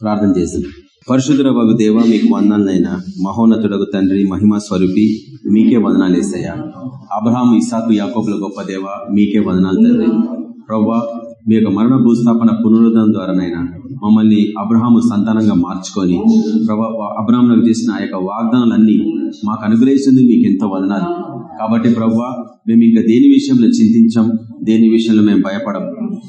ప్రార్థన చేద్దాం పరిశుద్ధుల వగు దేవ మీకు వందనాలైనా మహోన్నతుడకు తండ్రి మహిమ స్వరూపి మీకే వదనాలు వేసాయా అబ్రహాం ఇసాకు యాకోబుల గొప్ప దేవ మీకే వదనాలు తండ్రి. ప్రవ్వా మీ యొక్క మరణ భూస్థాపన పునరుద్ధరణ ద్వారానైనా మమ్మల్ని అబ్రహాము సంతానంగా మార్చుకొని ప్రభా అబ్రహాంలకు చేసిన ఆ యొక్క వాగ్దానాలన్నీ మాకు అనుగ్రహిస్తుంది మీకు ఎంతో వదనాలు. కాబట్టి ప్రవ్వా మేము ఇంకా దేని విషయంలో చింతించాం? దేని విషయంలో మేము భయపడం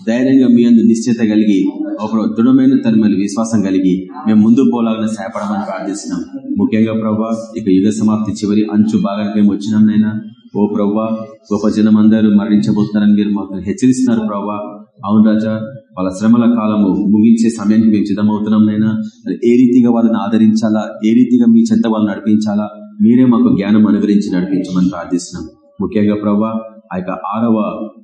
ధైర్యంగా మీ అందు నిశ్చిత కలిగి ఒక దృఢమైన తన విశ్వాసం కలిగి మేము ముందు పోలాలని సహాయపడమని ప్రార్థిస్తున్నాం. ముఖ్యంగా ప్రభా ఇక యుగ సమాప్తి చివరి అంచు భాగానికి మేము వచ్చినాం నైనా ఓ ప్రవ్వా గొప్ప జనం అందరూ మరణించబోతున్నారని మీరు మాకు హెచ్చరిస్తున్నారు ప్రవ్వా అవును రాజా వాళ్ళ శ్రమల కాలము ముగించే సమయానికి మేము సిద్ధమవుతున్నాం నైనా ఏ రీతిగా వాళ్ళని ఆదరించాలా? ఏ రీతిగా మీ చెంత వాళ్ళని నడిపించాలా? మీరే మాకు జ్ఞానం అనుగ్రహించి నడిపించమని ప్రార్థిస్తున్నాం. ముఖ్యంగా ప్రవ్వా ఆ యొక్క ఆరవ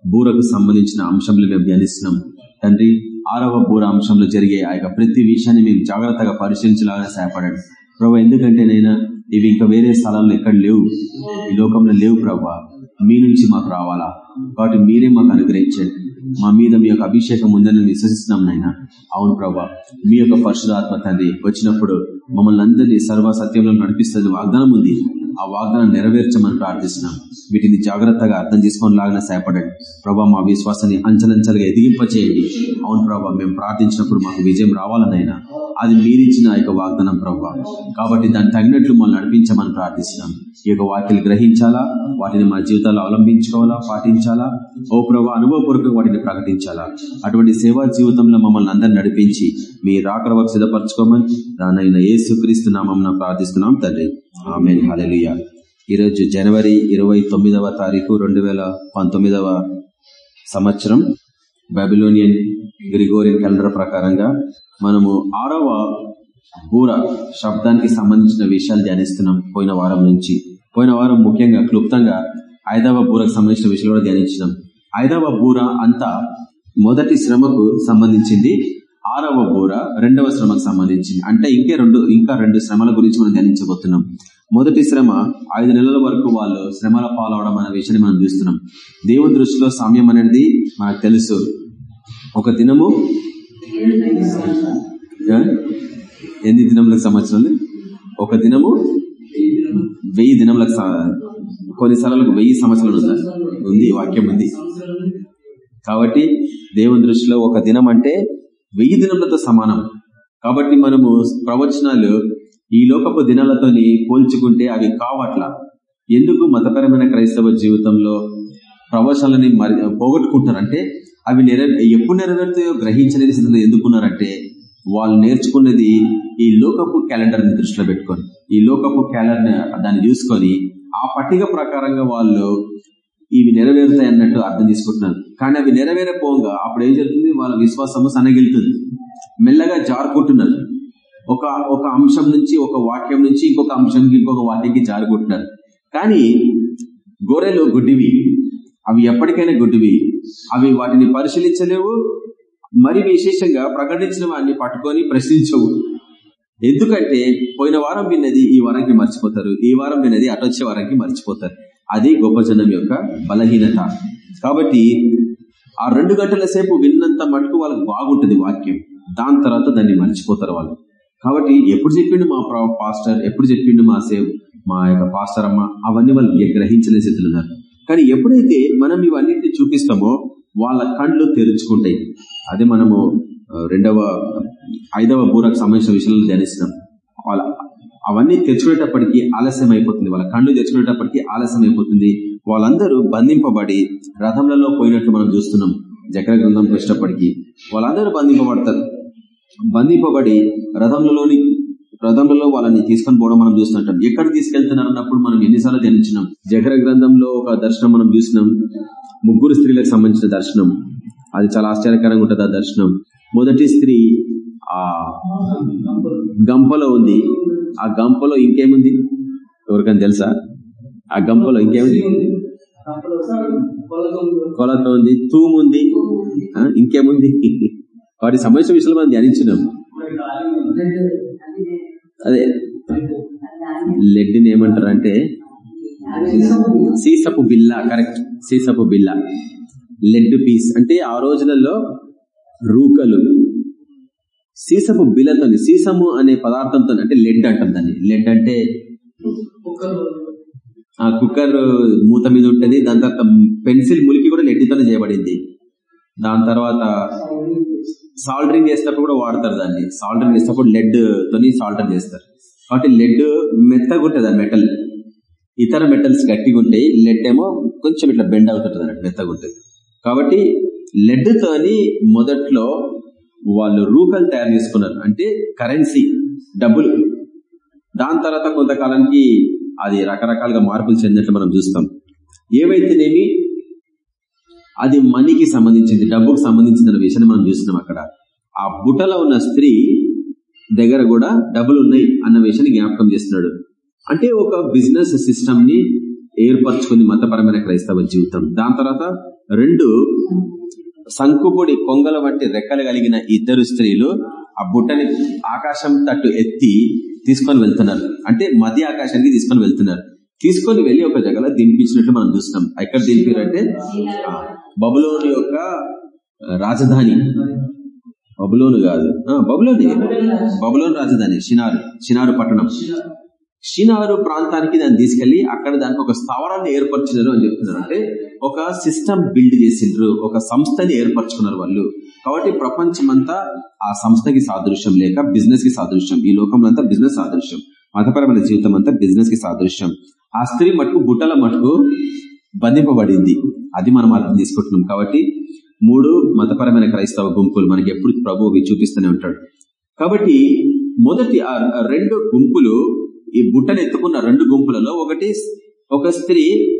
బూరకు సంబంధించిన అంశంలో మేము ధ్యానిస్తున్నాం. తండ్రి ఆరవ బూర అంశంలో జరిగే ఆ యొక్క ప్రతి విషయాన్ని మేము జాగ్రత్తగా పరిశీలించలాగా సహాయపడండి. ప్రభా ఎందుకంటే నైనా ఇవి ఇంకా వేరే స్థలాల్లో ఎక్కడ లేవు. ఈ లోకంలో లేవు ప్రభా. మీ నుంచి మాకు రావాలా? కాబట్టి మీరే మాకు అనుగ్రహించండి. మా మీద మీ యొక్క అభిషేకం ఉందని విశ్వసిస్తున్నాం నాయన అవును ప్రభా. మీ యొక్క పరిశుధాత్మ తండ్రి వచ్చినప్పుడు మమ్మల్ని అందరినీ సర్వ సత్యంలో నడిపిస్తుంది వాగ్దానం ఉంది. ఆ వాగ్దానం నెరవేర్చమని ప్రార్థిస్తున్నాం. వీటిని జాగ్రత్తగా అర్థం చేసుకొని లాగా సహాయపడండి. ప్రభా మా విశ్వాసాన్ని అంచలంచలుగా ఎదిగింపచేయండి. అవును ప్రభా మేము ప్రార్థించినప్పుడు మాకు విజయం రావాలనైనా అది మీరిచ్చిన యొక్క వాగ్దానం ప్రభా. కాబట్టి దాన్ని తగినట్లు మనం నడిపించమని ప్రార్థిస్తున్నాం. ఈ యొక్క వాక్యలు గ్రహించాలా? వాటిని మా జీవితాల్లో అవలంబించుకోవాలా? పాటించాలా? ఓ ప్రభా అనుభవపూర్వకంగా వాటిని ప్రకటించాలా? అటువంటి సేవా జీవితంలో మమ్మల్ని అందరిని నడిపించి మీ రాకడ వరకు సిద్ధపరచుకోమని దానైన ఏసుక్రీస్తు నామం ప్రార్థిస్తున్నాం తండ్రి. ఆమె హలలియ ఈరోజు జనవరి ఇరవై తొమ్మిదవ తారీఖు రెండు వేల పంతొమ్మిదవ సంవత్సరం. బాబిలోనియన్ గ్రిగోరియన్ క్యాలెండర్ ప్రకారంగా మనము ఆరవ బూర శబ్దానికి సంబంధించిన విషయాలు ధ్యానిస్తున్నాం. పోయిన వారం నుంచి. పోయిన వారం ముఖ్యంగా క్లుప్తంగా ఐదవ బూరకు సంబంధించిన విషయాలు కూడా ధ్యానించినాం. ఐదవ బూర అంతా మొదటి శ్రమకు సంబంధించింది ఆరవ బూర రెండవ శ్రమకు సంబంధించింది. అంటే ఇంకే రెండు ఇంకా రెండు శ్రమల గురించి మనం ధ్యానించబోతున్నాం. మొదటి శ్రమ ఐదు నెలల వరకు వాళ్ళు శ్రమల పాలవడం అనే విషయాన్ని మనం చూస్తున్నాం. దేవుని దృష్టిలో సామ్యం అనేది మనకు తెలుసు. ఒక దినము? ఎన్ని దినములకు సంవత్సరాలు ఒక దినము? వెయ్యి దినములకు కొన్ని సార్లకు వెయ్యి సంవత్సరాలు ఉందా? ఉంది వాక్యం ఉంది. కాబట్టి దేవుని దృష్టిలో ఒక దినం అంటే వెయ్యి దినములతో సమానం. కాబట్టి మనము ప్రవచనాలు ఈ లోకపు దినాలతోని పోల్చుకుంటే అవి కావట్ల. ఎందుకు మతపరమైన క్రైస్తవ జీవితంలో ప్రవచనాలని పోగొట్టుకుంటారంటే అవి నెరవే ఎప్పుడు నెరవేరుతాయో గ్రహించలేని స్థితిలో ఎందుకున్నారంటే వాళ్ళు నేర్చుకున్నది ఈ లోకపు క్యాలెండర్ని దృష్టిలో పెట్టుకొని ఈ లోకపు క్యాలెండర్ దాన్ని చూసుకొని ఆ పట్టిక ప్రకారంగా వాళ్ళు ఇవి నెరవేరుతాయి అన్నట్టు అర్థం తీసుకుంటున్నారు కానీ అవి నెరవేరపోగా అప్పుడు ఏం జరుగుతుంది? వాళ్ళ విశ్వాసము సనగిలుతుంది మెల్లగా జారుకుంటున్నారు. ఒక ఒక అంశం నుంచి ఒక వాక్యం నుంచి ఇంకొక అంశంకి ఇంకొక వాక్యంకి జారుకుంటున్నారు. కానీ గొర్రెలు గుడ్డివి. అవి ఎప్పటికైనా గుడ్డివి. అవి వాటిని పరిశీలించలేవు. మరి విశేషంగా ప్రకటించిన వాడిని పట్టుకొని ప్రశ్నించవు. ఎందుకంటే పోయిన వారం విన్నది ఈ వారానికి మర్చిపోతారు. ఈ వారం విన్నది అటొచ్చే వారానికి మర్చిపోతారు. అది గొప్ప జనం యొక్క బలహీనత. కాబట్టి ఆ రెండు గంటల సేపు విన్నంత మటుకు వాళ్ళకి బాగుంటుంది వాక్యం. దాని తర్వాత దాన్ని మర్చిపోతారు వాళ్ళు. కాబట్టి ఎప్పుడు చెప్పిండు మా పాస్టర్ ఎప్పుడు చెప్పిండు మా సేవ్ మా యొక్క పాస్టర్ అమ్మ అవన్నీ వాళ్ళు గ్రహించలే స్థితిలో ఉన్నారు. కానీ ఎప్పుడైతే మనం ఇవన్నింటినీ చూపిస్తామో వాళ్ళ కండ్లు తెరుచుకుంటాయి. అదే మనము రెండవ ఐదవ బూరకు సంబంధించిన విషయంలో ధ్యానిస్తున్నాం. వాళ్ళ అవన్నీ తెచ్చుకునేటప్పటికీ ఆలస్యం అయిపోతుంది వాళ్ళ కళ్ళు తెచ్చుకునేటప్పటికీ ఆలస్యం అయిపోతుంది వాళ్ళందరూ బంధింపబడి రథంలలో పోయినట్లు మనం చూస్తున్నాం. జకర గ్రంథం వచ్చేటప్పటికీ వాళ్ళందరూ బంధింపబడతారు. బంధింపబడి రథంలోని రథంలో వాళ్ళని తీసుకొని పోవడం మనం చూస్తుంటాం. ఎక్కడ తీసుకెళ్తున్నారు అన్నప్పుడు మనం ఎన్నిసార్లు ధ్యానించినాం. జకర గ్రంథంలో ఒక దర్శనం మనం చూసినాం. ముగ్గురు స్త్రీలకు సంబంధించిన దర్శనం. అది చాలా ఆశ్చర్యకరంగా ఉంటుంది ఆ దర్శనం. మొదటి స్త్రీ ఆ గంపలో ఉంది. ఆ గంపలో ఇంకేముంది? ఎవరికైనా తెలుసా? ఆ గంపలో ఇంకేముంది? కొలత ఉంది తూముంది ఇంకేముంది? వాటి సంబంధించిన విషయాలు మనం ధ్యానించినాం. అదే లెడ్డిని ఏమంటారు అంటే సీసపు బిల్ల కరెక్ట్ సీసపు బిల్ల లెడ్ పీస్. అంటే ఆ రోజులలో రూకలు సీసపు బిలతో సీసము అనే పదార్థంతో అంటే లెడ్ అంటాం దాన్ని. లెడ్ అంటే ఆ కుక్కర్ మూత మీద ఉంటుంది దాని తర్వాత పెన్సిల్ ములికి కూడా లెడ్తోనే చేయబడింది. దాని తర్వాత సాల్డరింగ్ చేసేటప్పుడు కూడా వాడతారు దాన్ని. సాల్డరింగ్ చేసేటప్పుడు లెడ్ తోని సాల్డరింగ్ చేస్తారు. కాబట్టి లెడ్ మెత్తగా ఉంటుంది ఆ మెటల్. ఇతర మెటల్స్ గట్టిగా ఉంటాయి లెడ్ ఏమో కొంచెం ఇట్లా బెండ్ అవుతుంటుంది అన్నట్టు మెత్తగా ఉంటుంది. కాబట్టి లెడ్ తోని మొదట్లో వాళ్ళు రూకలు తయారు చేసుకున్నారు. అంటే కరెన్సీ డబ్బులు. దాని తర్వాత కొంతకాలానికి అది రకరకాలుగా మార్పులు చెందినట్లు మనం చూస్తాం. ఏవైతేనేమి? అది మనీకి సంబంధించింది డబ్బుకు సంబంధించిన విషయాన్ని మనం చూస్తున్నాం అక్కడ. ఆ బుట్టలో ఉన్న స్త్రీ దగ్గర కూడా డబ్బులు ఉన్నాయి అన్న విషయాన్ని జ్ఞాపకం చేస్తున్నాడు. అంటే ఒక బిజినెస్ సిస్టమ్ని ఏర్పరచుకుంది మతపరమైన క్రైస్తవ జీవితం. దాని తర్వాత రెండు సంకుపొడి కొంగల వంటి రెక్కలు కలిగిన ఇద్దరు స్త్రీలు ఆ బుట్టని ఆకాశం తట్టు ఎత్తి తీసుకొని వెళ్తున్నారు. అంటే మధ్య ఆకాశానికి తీసుకొని వెళ్తున్నారు. తీసుకొని వెళ్ళి ఒక జగలో దింపించినట్టు మనం చూస్తున్నాం ఎక్కడ దింపారంటే బబులోని యొక్క రాజధాని. బబులోను కాదు. బబులోని. బబులోని రాజధాని షినారు. షినారు పట్టణం. షినారు ప్రాంతానికి దాన్ని తీసుకెళ్ళి అక్కడ దానికి ఒక స్థావరాన్ని ఏర్పరిచినారు అని చెప్తున్నారు. అంటే ఒక సిస్టమ్ బిల్డ్ చేసిండ్రు ఒక సంస్థని ఏర్పరచుకున్నారు వాళ్ళు. కాబట్టి ప్రపంచమంతా ఆ సంస్థకి సాదృశ్యం లేక బిజినెస్కి సాదృశ్యం. ఈ లోకంలో అంతా బిజినెస్ సాదృశ్యం. మతపరమైన జీవితం అంతా బిజినెస్కి సాదృశ్యం. ఆ స్త్రీ మటుకు బుట్టల మటుకు బంధింపబడింది. అది మనం అర్థం చేసుకుంటున్నాం. కాబట్టి మూడు మతపరమైన క్రైస్తవ గుంపులు మనకి ఎప్పుడు ప్రభువు చూపిస్తూనే ఉంటాడు. కాబట్టి మొదటి ఆ రెండు గుంపులు ఈ బుట్టను ఎత్తుకున్న రెండు గుంపులలో ఒకటి ఒక స్త్రీ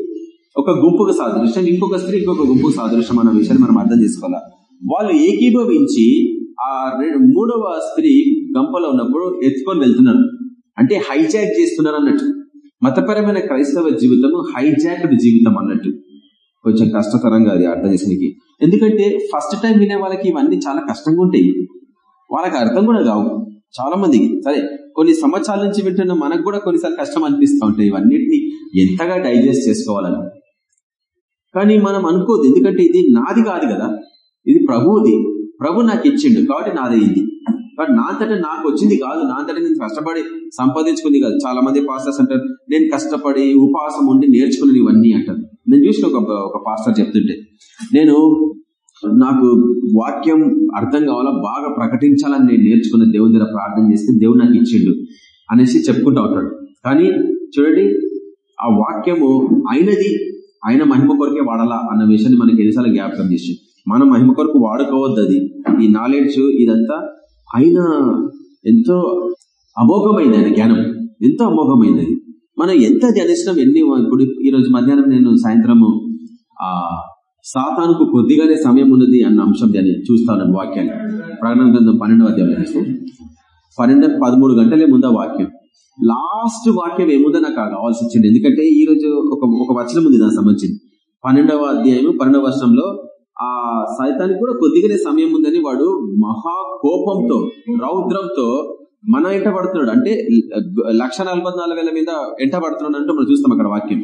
ఒక గుంపుకు సాదృశ్యం ఇంకొక స్త్రీ ఇంకొక గుంపుకు సాదృశ్యం అన్న విషయాన్ని మనం అర్థం చేసుకోవాలి? వాళ్ళు ఏకీభవించి ఆ మూడవ స్త్రీ గంపలో ఉన్నప్పుడు ఎత్తుకొని వెళ్తున్నారు. అంటే హైజాక్ చేస్తున్నారు అన్నట్టు. మతపరమైన క్రైస్తవ జీవితం హైజాక్డ్ జీవితం అన్నట్టు. కొంచెం కష్టతరంగా అది అర్థం చేసేకి ఎందుకంటే ఫస్ట్ టైం వినే వాళ్ళకి ఇవన్నీ చాలా కష్టంగా ఉంటాయి. వాళ్ళకి అర్థం కూడా కావు. చాలా మందికి. సరే కొన్ని సంవత్సరాల నుంచి వింటున్న మనకు కూడా కొన్నిసార్లు కష్టం అనిపిస్తూ ఉంటాయి ఇవన్నిటిని ఎంతగా డైజెస్ట్ చేసుకోవాలని. కానీ మనం అనుకోదు ఎందుకంటే ఇది నాది కాదు కదా. ఇది ప్రభువుది. ప్రభు నాకు ఇచ్చిండు. కాబట్టి నాదే ఇది బట్ నా అంతటా నాకు వచ్చింది కాదు. నా అంతటా నేను కష్టపడి సంపాదించుకుంది కాదు. చాలా మంది పాస్టర్స్ అంటారు నేను కష్టపడి ఉపవాసం ఉండి నేర్చుకున్నాను ఇవన్నీ అంటారు. నేను చూసిన ఒక ఒక పాస్టర్ చెప్తుంటే నేను నాకు వాక్యం అర్థం కావాలా? బాగా ప్రకటించాలని నేను నేర్చుకున్న దేవుని దగ్గర ప్రార్థన చేస్తే దేవుడు నాకు ఇచ్చిండు అనేసి చెప్పుకుంటూ ఉంటాడు. కానీ చూడండి ఆ వాక్యము అయినది ఆయన మహిమ కొరకే వాడాలా అన్న విషయాన్ని మనకి ఎన్నిసార్లు జ్ఞాపకం చేసి. మన మహిమ కొరకు వాడుకోవద్దు అది. ఈ నాలెడ్జ్ ఇదంతా ఆయన ఎంతో అమోఘమైంది ఆయన జ్ఞానం. ఎంతో అమోఘమైంది అది. మనం ఎంత ధ్యానిస్తున్నాం ఎన్ని ఇప్పుడు ఈ రోజు మధ్యాహ్నం నేను సాయంత్రము సాతానుకు కొద్దిగానే సమయం ఉన్నది అన్న అంశం దాన్ని చూస్తాను వాక్యాన్ని. ప్రకటన గ్రంథం పన్నెండవ అధ్యాయం పన్నెండు పదమూడు గంటలే ముందా వాక్యం. లాస్ట్ వాక్యం ఏముందో నాకు కావాల్సి వచ్చింది. ఎందుకంటే ఈ రోజు ఒక ఒక వచనం ఉంది దానికి సంబంధించింది. పన్నెండవ అధ్యాయం పన్నెండవ వర్షంలో ఆ సైతానికి కూడా కొద్దిగానే సమయం ఉందని వాడు మహా కోపంతో రౌద్రంతో మన ఎంట పడుతున్నాడు. అంటే లక్ష నలభై నాలుగు వేల మీద ఎంట పడుతున్నాడు అంటే మనం చూస్తాం అక్కడ వాక్యం.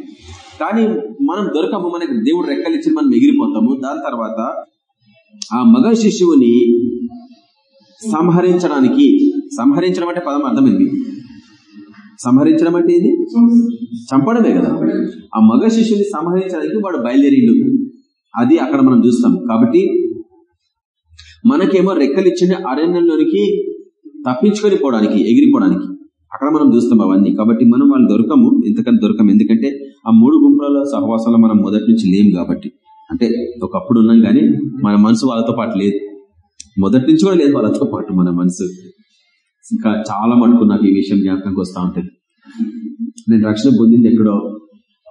కానీ మనం దొరకము మనకి దేవుడు రెక్కలిచ్చి మనం ఎగిరిపోతాము. దాని తర్వాత ఆ మగ శిశువుని సంహరించడానికి సంహరించడం అంటే పదం అర్థమైంది. సంహరించడం అంటే ఇది చంపడమే కదా. ఆ మగ శిష్యుని సంహరించడానికి వాడు బయలుదేరిండు. అది అక్కడ మనం చూస్తాం. కాబట్టి మనకేమో రెక్కలిచ్చిన అరణ్యంలోనికి తప్పించుకొని పోవడానికి ఎగిరిపోవడానికి. అక్కడ మనం చూస్తాం అవన్నీ. కాబట్టి మనం వాళ్ళు దొరకము ఎంతకంటే దొరకము. ఎందుకంటే సహవాసంలో మనం మొదటి నుంచి లేము కాబట్టి. అంటే ఒకప్పుడు ఉన్నాం కానీ మన మనసు వాళ్ళతో పాటు లేదు. మొదటి నుంచి కూడా లేదు వాళ్ళతో పాటు మన మనసు. ఇంకా చాలా మటుకు నాకు ఈ విషయం జ్ఞాపకంకి వస్తూ ఉంటుంది. నేను రక్షణ పొందింది ఎక్కడో?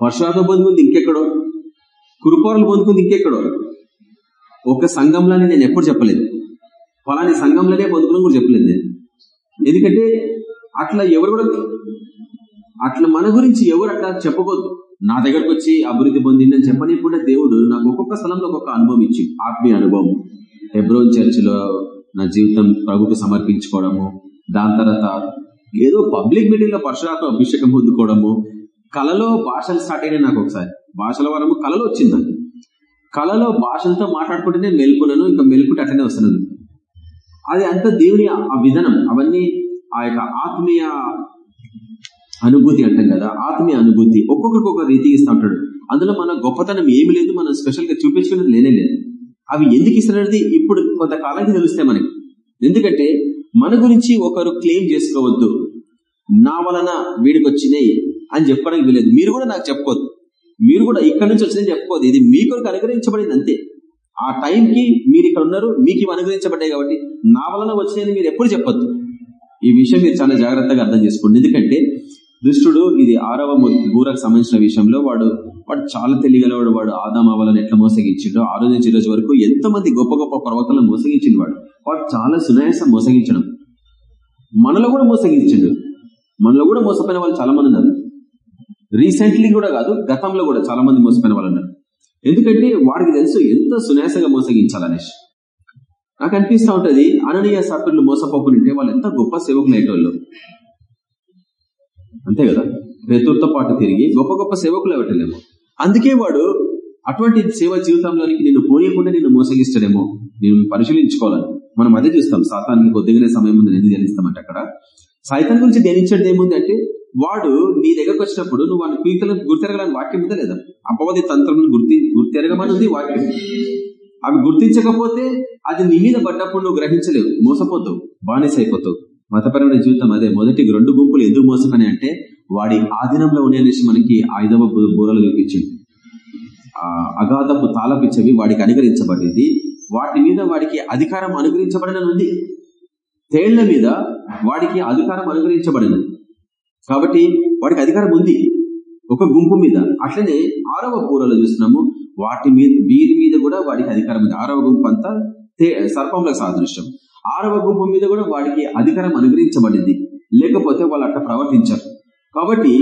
వర్షాలతో పొందుకుంది ఇంకెక్కడో? కురుపోరలు పొందుకుంది ఇంకెక్కడో? ఒక సంఘంలోనే నేను ఎప్పుడు చెప్పలేదు. ఫలాని సంఘంలోనే పొందుకుని కూడా చెప్పలేదు నేను. ఎందుకంటే అట్లా ఎవరు కూడా అట్లా మన గురించి ఎవరు అట్లా చెప్పకూడదు. నా దగ్గరకు వచ్చి అభివృద్ధి పొందిందని చెప్పని కూడా దేవుడు నాకు ఒక్కొక్క స్థలంలో ఒక్కొక్క అనుభవం ఇచ్చి ఆత్మీయ అనుభవం. హెబ్రోన్ చర్చిలో నా జీవితం ప్రభుకు సమర్పించుకోవడము దాని తర్వాత ఏదో పబ్లిక్ మీటింగ్లో పరశురాత్మ అభిషేకం పొందుకోవడము కళలో భాషలు స్టార్ట్ అయినాయి నాకు ఒకసారి. భాషల వరము కళలో వచ్చింది కళలో భాషలతో మాట్లాడుకుంటేనే మెలుకున్నాను ఇంకా మెలుకుంటే అట్లనే వస్తున్నాను. అది అంత దేవుని ఆ విధానం అవన్నీ ఆ యొక్క ఆత్మీయ అనుభూతి అంటాం కదా ఆత్మీయ అనుభూతి. ఒక్కొక్కరికి ఒక రీతి ఇస్తూ ఉంటాడు. అందులో మన గొప్పతనం ఏమి లేదు మనం స్పెషల్గా చూపించుకునేది లేనే లేదు. అవి ఎందుకు ఇస్తున్నది ఇప్పుడు కొంతకాలానికి తెలుస్తాయి మనకి. ఎందుకంటే మన గురించి ఒకరు క్లెయిమ్ చేసుకోవద్దు. నా వలన వీడికి వచ్చినాయి అని చెప్పడానికి వీలేదు. మీరు కూడా నాకు చెప్పవద్దు మీరు కూడా ఇక్కడ నుంచి వచ్చిందని చెప్పుకోవద్దు ఇది మీ కొరకు అనుగ్రహించబడింది అంతే. ఆ టైంకి మీరు ఇక్కడ ఉన్నారు మీకు ఇవి అనుగ్రహించబడ్డాయి కాబట్టి నా వలన వచ్చినాయని మీరు ఎప్పుడు చెప్పొద్దు. ఈ విషయం మీరు చాలా జాగ్రత్తగా అర్థం చేసుకోండి. ఎందుకంటే దుష్టుడు ఇది ఆరవ బూరకు సంబంధించిన విషయంలో వాడు వాడు చాలా తెలియగలవాడు వాడు ఆదాం అవ్వాలని ఎట్లా మోసగించిండో ఆ రోజు నుంచి రోజు వరకు ఎంతమంది గొప్ప గొప్ప ప్రవక్తలను మోసగించింది వాడు. వాడు చాలా సునాయాసం మోసగించడం. మనలో కూడా మోసగించిండు. మనలో కూడా మోసపోయిన వాళ్ళు చాలా మంది ఉన్నారు. రీసెంట్లీ కూడా కాదు గతంలో కూడా చాలా మంది మోసపోయిన వాళ్ళు ఉన్నారు. ఎందుకంటే వాడికి తెలుసు ఎంత సునాయాసంగా మోసగించాలనేసి నాకు అనిపిస్తూ ఉంటుంది అననీయ సర్పర్లు మోసపోకుంటే వాళ్ళు ఎంత గొప్ప సేవకులు అయ్యేటోళ్ళు. అంతే కదా? పేతుర్తో పాటు తిరిగి గొప్ప గొప్ప సేవకులు ఇవ్వటలేము అందుకే వాడు అటువంటి సేవ జీవితంలోనికి నిన్ను పోనీయకుండా నిన్ను మోసగిస్తాడేమో. నేను పరిశీలించుకోవాలని మనం అదే చూస్తాం. సాతానికి కొద్దిగానే సమయం ముందు ఎందుకు ధ్యానిస్తామంటే అక్కడ? సైతాన్ గురించి ధ్యానించడం ఏముంది అంటే వాడు నీ దగ్గరకు వచ్చినప్పుడు నువ్వు వాడిని పీకలను గుర్తెరగలని వాక్యం ఉందా లేదా? అపవాది తంత్రం గుర్తి గుర్తెరగమని ఉంది వాక్యం. అవి గుర్తించకపోతే అది నీ మీద పడ్డప్పుడు నువ్వు గ్రహించలేవు. మోసపోతావు. బానిస అయిపోతావు మతపరమైన జీవితం అదే. మొదటి రెండు గుంపులు ఎందుకు మోసపని అంటే వాడి ఆధీనంలో అనేసి మనకి ఐదవ బూరలు చూపించింది. ఆ అగాధపు తాళపిచ్చవి వాడికి అనుగ్రహించబడింది. వాటి మీద వాడికి అధికారం అనుగ్రహించబడినది ఉంది. తేళ్ళ మీద వాడికి అధికారం అనుగ్రహించబడినది కాబట్టి వాడికి అధికారం ఉంది. ఒక గుంపు మీద. అట్లనే ఆరవ పూరలో చూస్తున్నాము. వాటి మీద వీరి మీద కూడా వాడికి అధికారం ఉంది. ఆరవ గుంపు అంతా సర్పంలో సాదృశ్యం. ఆరవ గుంపు మీద కూడా వాడికి అధికారం అనుగ్రహించబడింది. లేకపోతే వాళ్ళు అట్లా ప్రవర్తించారు. కాబట్టి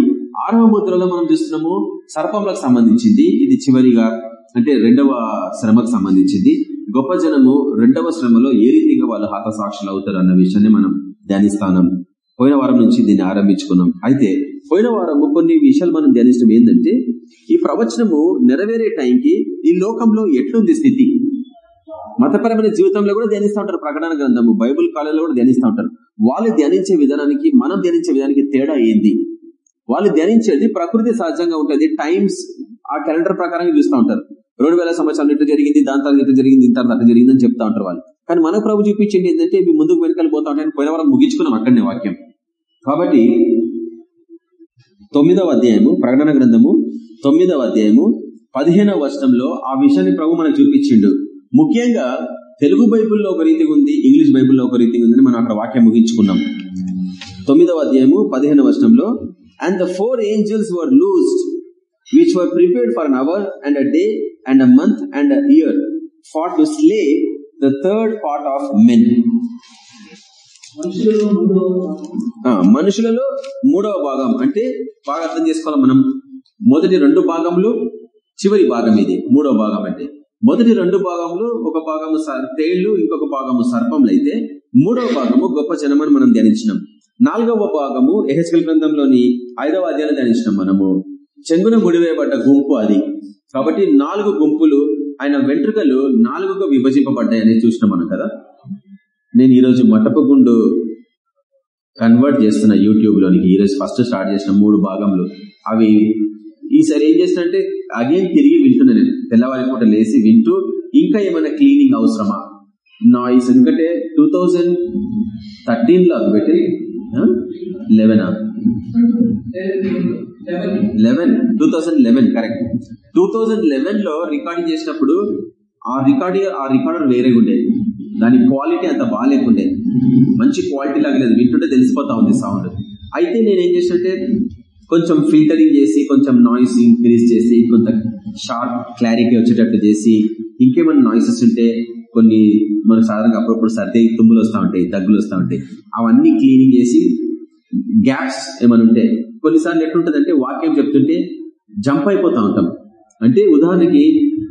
ఆరవ ముద్రలో మనం చూస్తున్నాము సర్పంలకు సంబంధించింది ఇది చివరిగా అంటే రెండవ శ్రమకు సంబంధించింది. గొప్ప జనము రెండవ శ్రమలో ఏ రీతిగా వాళ్ళు హతసాక్షులు అవుతారు అన్న విషయాన్ని మనం ధ్యానిస్తానం. పోయిన వారం నుంచి దీన్ని ఆరంభించుకున్నాం. అయితే పోయిన వారము కొన్ని విషయాలు మనం ధ్యానించడం ఏంటంటే ఈ ప్రవచనము నెరవేరే టైంకి ఈ లోకంలో ఎట్లుంది స్థితి? మతపరమైన జీవితంలో కూడా ధ్యానిస్తూ ఉంటారు. ప్రకటన గ్రంథము బైబుల్ కాలంలో కూడా ధ్యానిస్తూ ఉంటారు. వాళ్ళు ధ్యానించే విధానానికి మనం ధ్యానించే విధానానికి తేడా ఏంది? వాళ్ళు ధ్యానించేది ప్రకృతి సహజంగా ఉంటుంది. టైమ్స్ ఆ క్యాలెండర్ ప్రకారంగా చూస్తూ ఉంటారు. రెండు వేల సంవత్సరాలు ఇట్లా జరిగింది దాని తర్వాత ఇట్లా జరిగింది ఇంత అట్లా జరిగిందని చెప్తా ఉంటారు వాళ్ళు. కానీ మన ప్రభు చూపించింది ఏంటంటే ఇవి ముందుకు వెనకాల పోతా ఉంటాయని పోయిన వారం ముగించుకున్నాం అక్కడనే వాక్యం. కాబట్టి తొమ్మిదవ అధ్యాయము ప్రకటన గ్రంథము తొమ్మిదవ అధ్యాయము పదిహేనవ వర్షంలో ఆ విషయాన్ని ప్రభు మనకు చూపించిండు. ముఖ్యంగా తెలుగు బైబుల్లో ఒక రీతిగా ఉంది ఇంగ్లీష్ బైబుల్లో ఒక రీతిగా ఉందని మనం అక్కడ వాక్యం ముగించుకున్నాం తొమ్మిదవ అధ్యాయము పదిహేను వర్షంలో and the four angels were loosed which were prepared for an hour and a day and a month and a year for to slay the third part of men మనుషులలో మూడవ భాగం. అంటే బాగా అర్థం చేసుకోవాలి మనం. మొదటి రెండు భాగములు చివరి భాగం ఇది మూడవ భాగం అంటే. మొదటి రెండు భాగములు ఒక భాగము తేళ్ళు ఇంకొక భాగము సర్పంలు అయితే మూడవ భాగము గొప్ప జనమని మనం ధ్యానించినాం. నాలుగవ భాగము ఎహెచ్కల్ గ్రంథంలోని ఐదవ అధ్యాయం ధ్యానించినాం మనము. చెంగున ముడివేయబడ్డ గుంపు అది. కాబట్టి నాలుగు గుంపులు ఆయన వెంట్రుకలు నాలుగుగా విభజింపబడ్డాయని చూసినాం మనం కదా. నేను ఈరోజు మటపగుండు కన్వర్ట్ చేస్తున్న యూట్యూబ్ లోనికి ఈరోజు ఫస్ట్ స్టార్ట్ చేసిన మూడు భాగంలో అవి ఈసారి ఏం చేసినంటే అగైన్ తిరిగి వింటున్నా నేను. తెల్లవారి పూట లేచి వింటూ ఇంకా ఏమైనా క్లీనింగ్ అవసరమా? నాయిస్ ఎందుకంటే టూ థౌజండ్ థర్టీన్లో పెట్టి లెవెనా eleven two thousand eleven correct two thousand లెవెన్లో recording చేసినప్పుడు ఆ రికార్డ్ ఆ రికార్డర్ వేరే ఉండేది దాని క్వాలిటీ అంత బాగాలేకుండే. మంచి క్వాలిటీ లాగలేదు వింటుంటే తెలిసిపోతా ఉంది సౌండ్ అయితే నేను ఏం చేసినట్టే కొంచెం ఫిల్టరింగ్ చేసి కొంచెం నాయిస్ ఇంక్రీజ్ చేసి కొంత షార్ప్ క్లారిటీ వచ్చేటట్టు చేసి ఇంకేమైనా నాయిసెస్ ఉంటే కొన్ని మనకు సాధారణంగా అప్పుడప్పుడు సర్ది తుమ్ములు వస్తూ ఉంటాయి దగ్గులు వస్తూ ఉంటాయి. అవన్నీ క్లీనింగ్ చేసి గ్యాప్స్ ఏమైనా ఉంటే కొన్నిసార్లు ఎట్లుంటుందంటే వాక్యం చెప్తుంటే జంప్ అయిపోతూ ఉంటాం. అంటే ఉదాహరణకి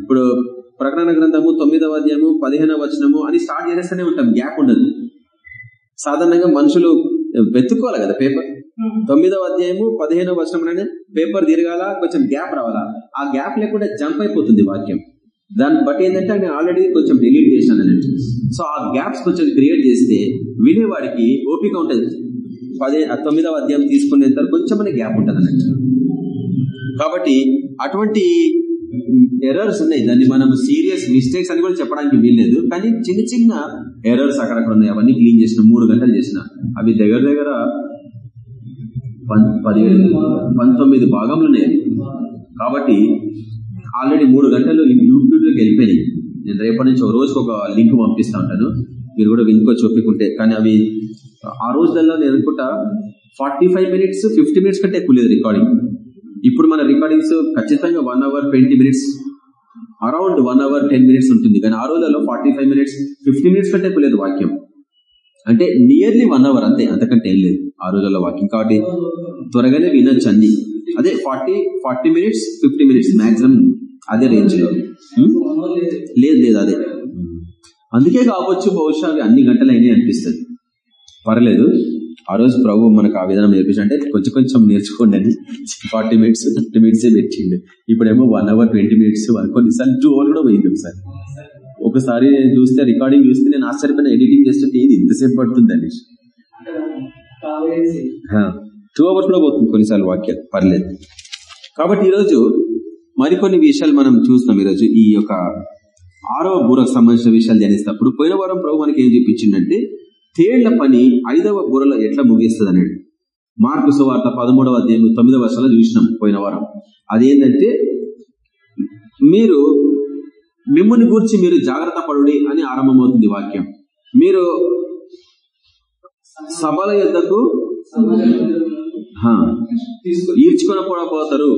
ఇప్పుడు ప్రకటన గ్రంథము తొమ్మిదవ అధ్యాయము పదిహేనవ వచనము అని స్టార్ట్ చేసేస్తూనే ఉంటాం. గ్యాప్ ఉండదు. సాధారణంగా మనుషులు వెతుక్కోవాలి కదా పేపర్ తొమ్మిదవ అధ్యాయము పదిహేనవ వచనం పేపర్ తిరగాల కొంచెం గ్యాప్ రావాలా? ఆ గ్యాప్ లేకుండా జంప్ అయిపోతుంది వాక్యం. దాన్ని బట్టి ఏంటంటే ఆయన ఆల్రెడీ కొంచెం డిలీట్ చేశాను అన్నట్టు. సో ఆ గ్యాప్స్ కొంచెం క్రియేట్ చేస్తే వినేవాడికి ఓపిక ఉంటుంది. పదే తొమ్మిదవ అధ్యాయం తీసుకునేంత వరకు కొంచెం గ్యాప్ ఉంటుంది అన్నట్టు. కాబట్టి అటువంటి ఎర్రర్స్ ఉన్నాయి. దాన్ని మనం సీరియస్ మిస్టేక్స్ అని కూడా చెప్పడానికి వీల్లేదు. కానీ చిన్న చిన్న ఎర్రర్స్ అక్కడక్కడ ఉన్నాయి. అవన్నీ క్లీన్ చేసిన మూడు గంటలు చేసిన. అవి దగ్గర దగ్గర పదిహేడు పంతొమ్మిది భాగంలోనే ఉన్నాయి కాబట్టి ఆల్రెడీ మూడు గంటలు యూట్యూబ్లోకి వెళ్ళిపోయినాయి. నేను రేపటి నుంచి ఒక రోజుకి ఒక లింక్ పంపిస్తా ఉంటాను. మీరు కూడా వినుకోవచ్చు ఒప్పుకుంటే కానీ అవి ఆ రోజులలో నేను అనుకుంటా forty five minutes fifty minutes కంటే ఎక్కువ లేదు రికార్డింగ్ ఇప్పుడు మన రికార్డింగ్స్ ఖచ్చితంగా one hour twenty minutes around one hour ten minutes ఉంటుంది. కానీ ఆ రోజుల్లో forty five minutes fifty minutes కంటే ఎక్కువ లేదు వాక్యం. అంటే నియర్లీ వన్ అవర్ అంతే అంతకంటే ఏం లేదు. ఆ రోజుల్లో వాకింగ్ కాబట్టి త్వరగానే వినొచ్చు అన్ని. అదే forty forty minutes fifty minutes maximum అదే రేంజ్లో లేదు లేదు అదే. అందుకే కావచ్చు బహుశా అవి అన్ని గంటలు అయినాయి అనిపిస్తుంది. పర్లేదు. ఆ రోజు ప్రభు మనకు ఆ విధానం నేర్పించంటే కొంచెం కొంచెం నేర్చుకోండి. అని ఫార్టీ మినిట్స్ ఫిఫ్టీ మినిట్స్ పెట్టిండు. ఇప్పుడేమో వన్ అవర్ ట్వంటీ మినిట్స్ కొన్నిసార్లు టూ అవర్ కూడా పోయింది ఒకసారి. ఒకసారి చూస్తే రికార్డింగ్ చూస్తే నేను ఆశ్చర్యపోయిన ఎడిటింగ్ చేస్తుంటే ఏది ఇంతసేపు పడుతుంది అనేసి. టూ అవర్స్ కూడా పోతుంది కొన్నిసార్లు వాక్యాలు పర్లేదు. కాబట్టి ఈరోజు మరికొన్ని విషయాలు మనం చూస్తున్నాం ఈరోజు. ఈ యొక్క ఆరవ బూరకు సంబంధించిన విషయాలు ధ్యానిస్తప్పుడు పోయిన వారం ప్రభు మనకి ఏం చూపించిందంటే తేళ్ళ పని ఐదవ బూరలో ఎట్లా ముగిస్తుంది అనేది మార్పు సువార్త పదమూడవ అధ్యాయం తొమ్మిదవ వర్షాలు చూసినాం పోయిన వారం. అదేంటంటే మీరు మిమ్మల్ని గురించి మీరు జాగ్రత్త పడుడి అని ఆరంభమవుతుంది వాక్యం. మీరు సభల యుద్ధకు ఈడ్చుకొని పోడపోతారు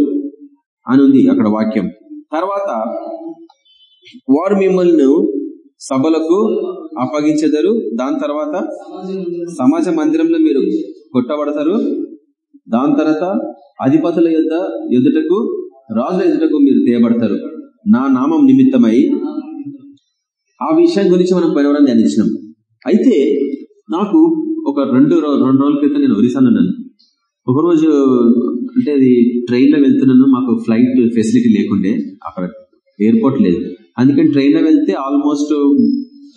అని ఉంది అక్కడ వాక్యం. తర్వాత వారు మిమ్మల్ని సభలకు అప్పగించెదరు దాని తర్వాత సమాజ మందిరంలో మీరు కొట్టబడతారు దాని తర్వాత అధిపతుల యుద్ధ ఎదుటకు రాజుల ఎదుటకు మీరు తేయబడతారు. నా నామం నిమిత్తమై ఆ విషయం గురించి మనం పోయినవరం ధ్యానించినాం. అయితే నాకు ఒక రెండు రెండు రోజుల క్రితం నేను ఒరిసాను ఉన్నాను. ఒకరోజు అంటే అది ట్రైన్లో వెళ్తున్నాను మాకు ఫ్లైట్ ఫెసిలిటీ లేకుండే అక్కడ ఎయిర్పోర్ట్ లేదు. అందుకని ట్రైన్లో వెళ్తే ఆల్మోస్ట్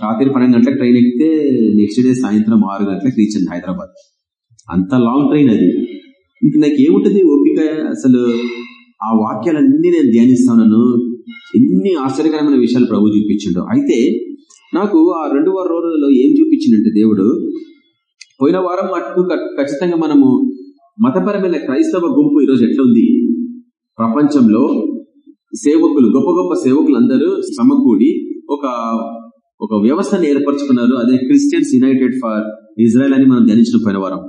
రాత్రి పన్నెండు గంటలకు ట్రైన్ ఎక్కితే నెక్స్ట్ డే సాయంత్రం ఆరు గంటలకు రీచ్ అయింది హైదరాబాద్. అంత లాంగ్ ట్రైన్ అది. ఇంకా నాకు ఏముంటది ఓపిక? అసలు ఆ వాక్యాలన్నీ నేను ధ్యానిస్తాను ఎన్ని ఆశ్చర్యకరమైన విషయాలు ప్రభు చూపించిండు. అయితే నాకు ఆ రెండు వారం రోజులలో ఏం చూపించిందంటే దేవుడు పోయిన వారం మటుకు ఖచ్చితంగా మనము మతపరమైన క్రైస్తవ గుంపు ఈరోజు ఎట్లుంది? ప్రపంచంలో సేవకులు గొప్ప గొప్ప సేవకులు అందరూ సమకూడి ఒక ఒక వ్యవస్థను ఏర్పరచుకున్నారు. అదే క్రిస్టియన్స్ యునైటెడ్ ఫర్ ఇజ్రాయెల్ అని మనం ధ్యానించిన పోయిన వారం.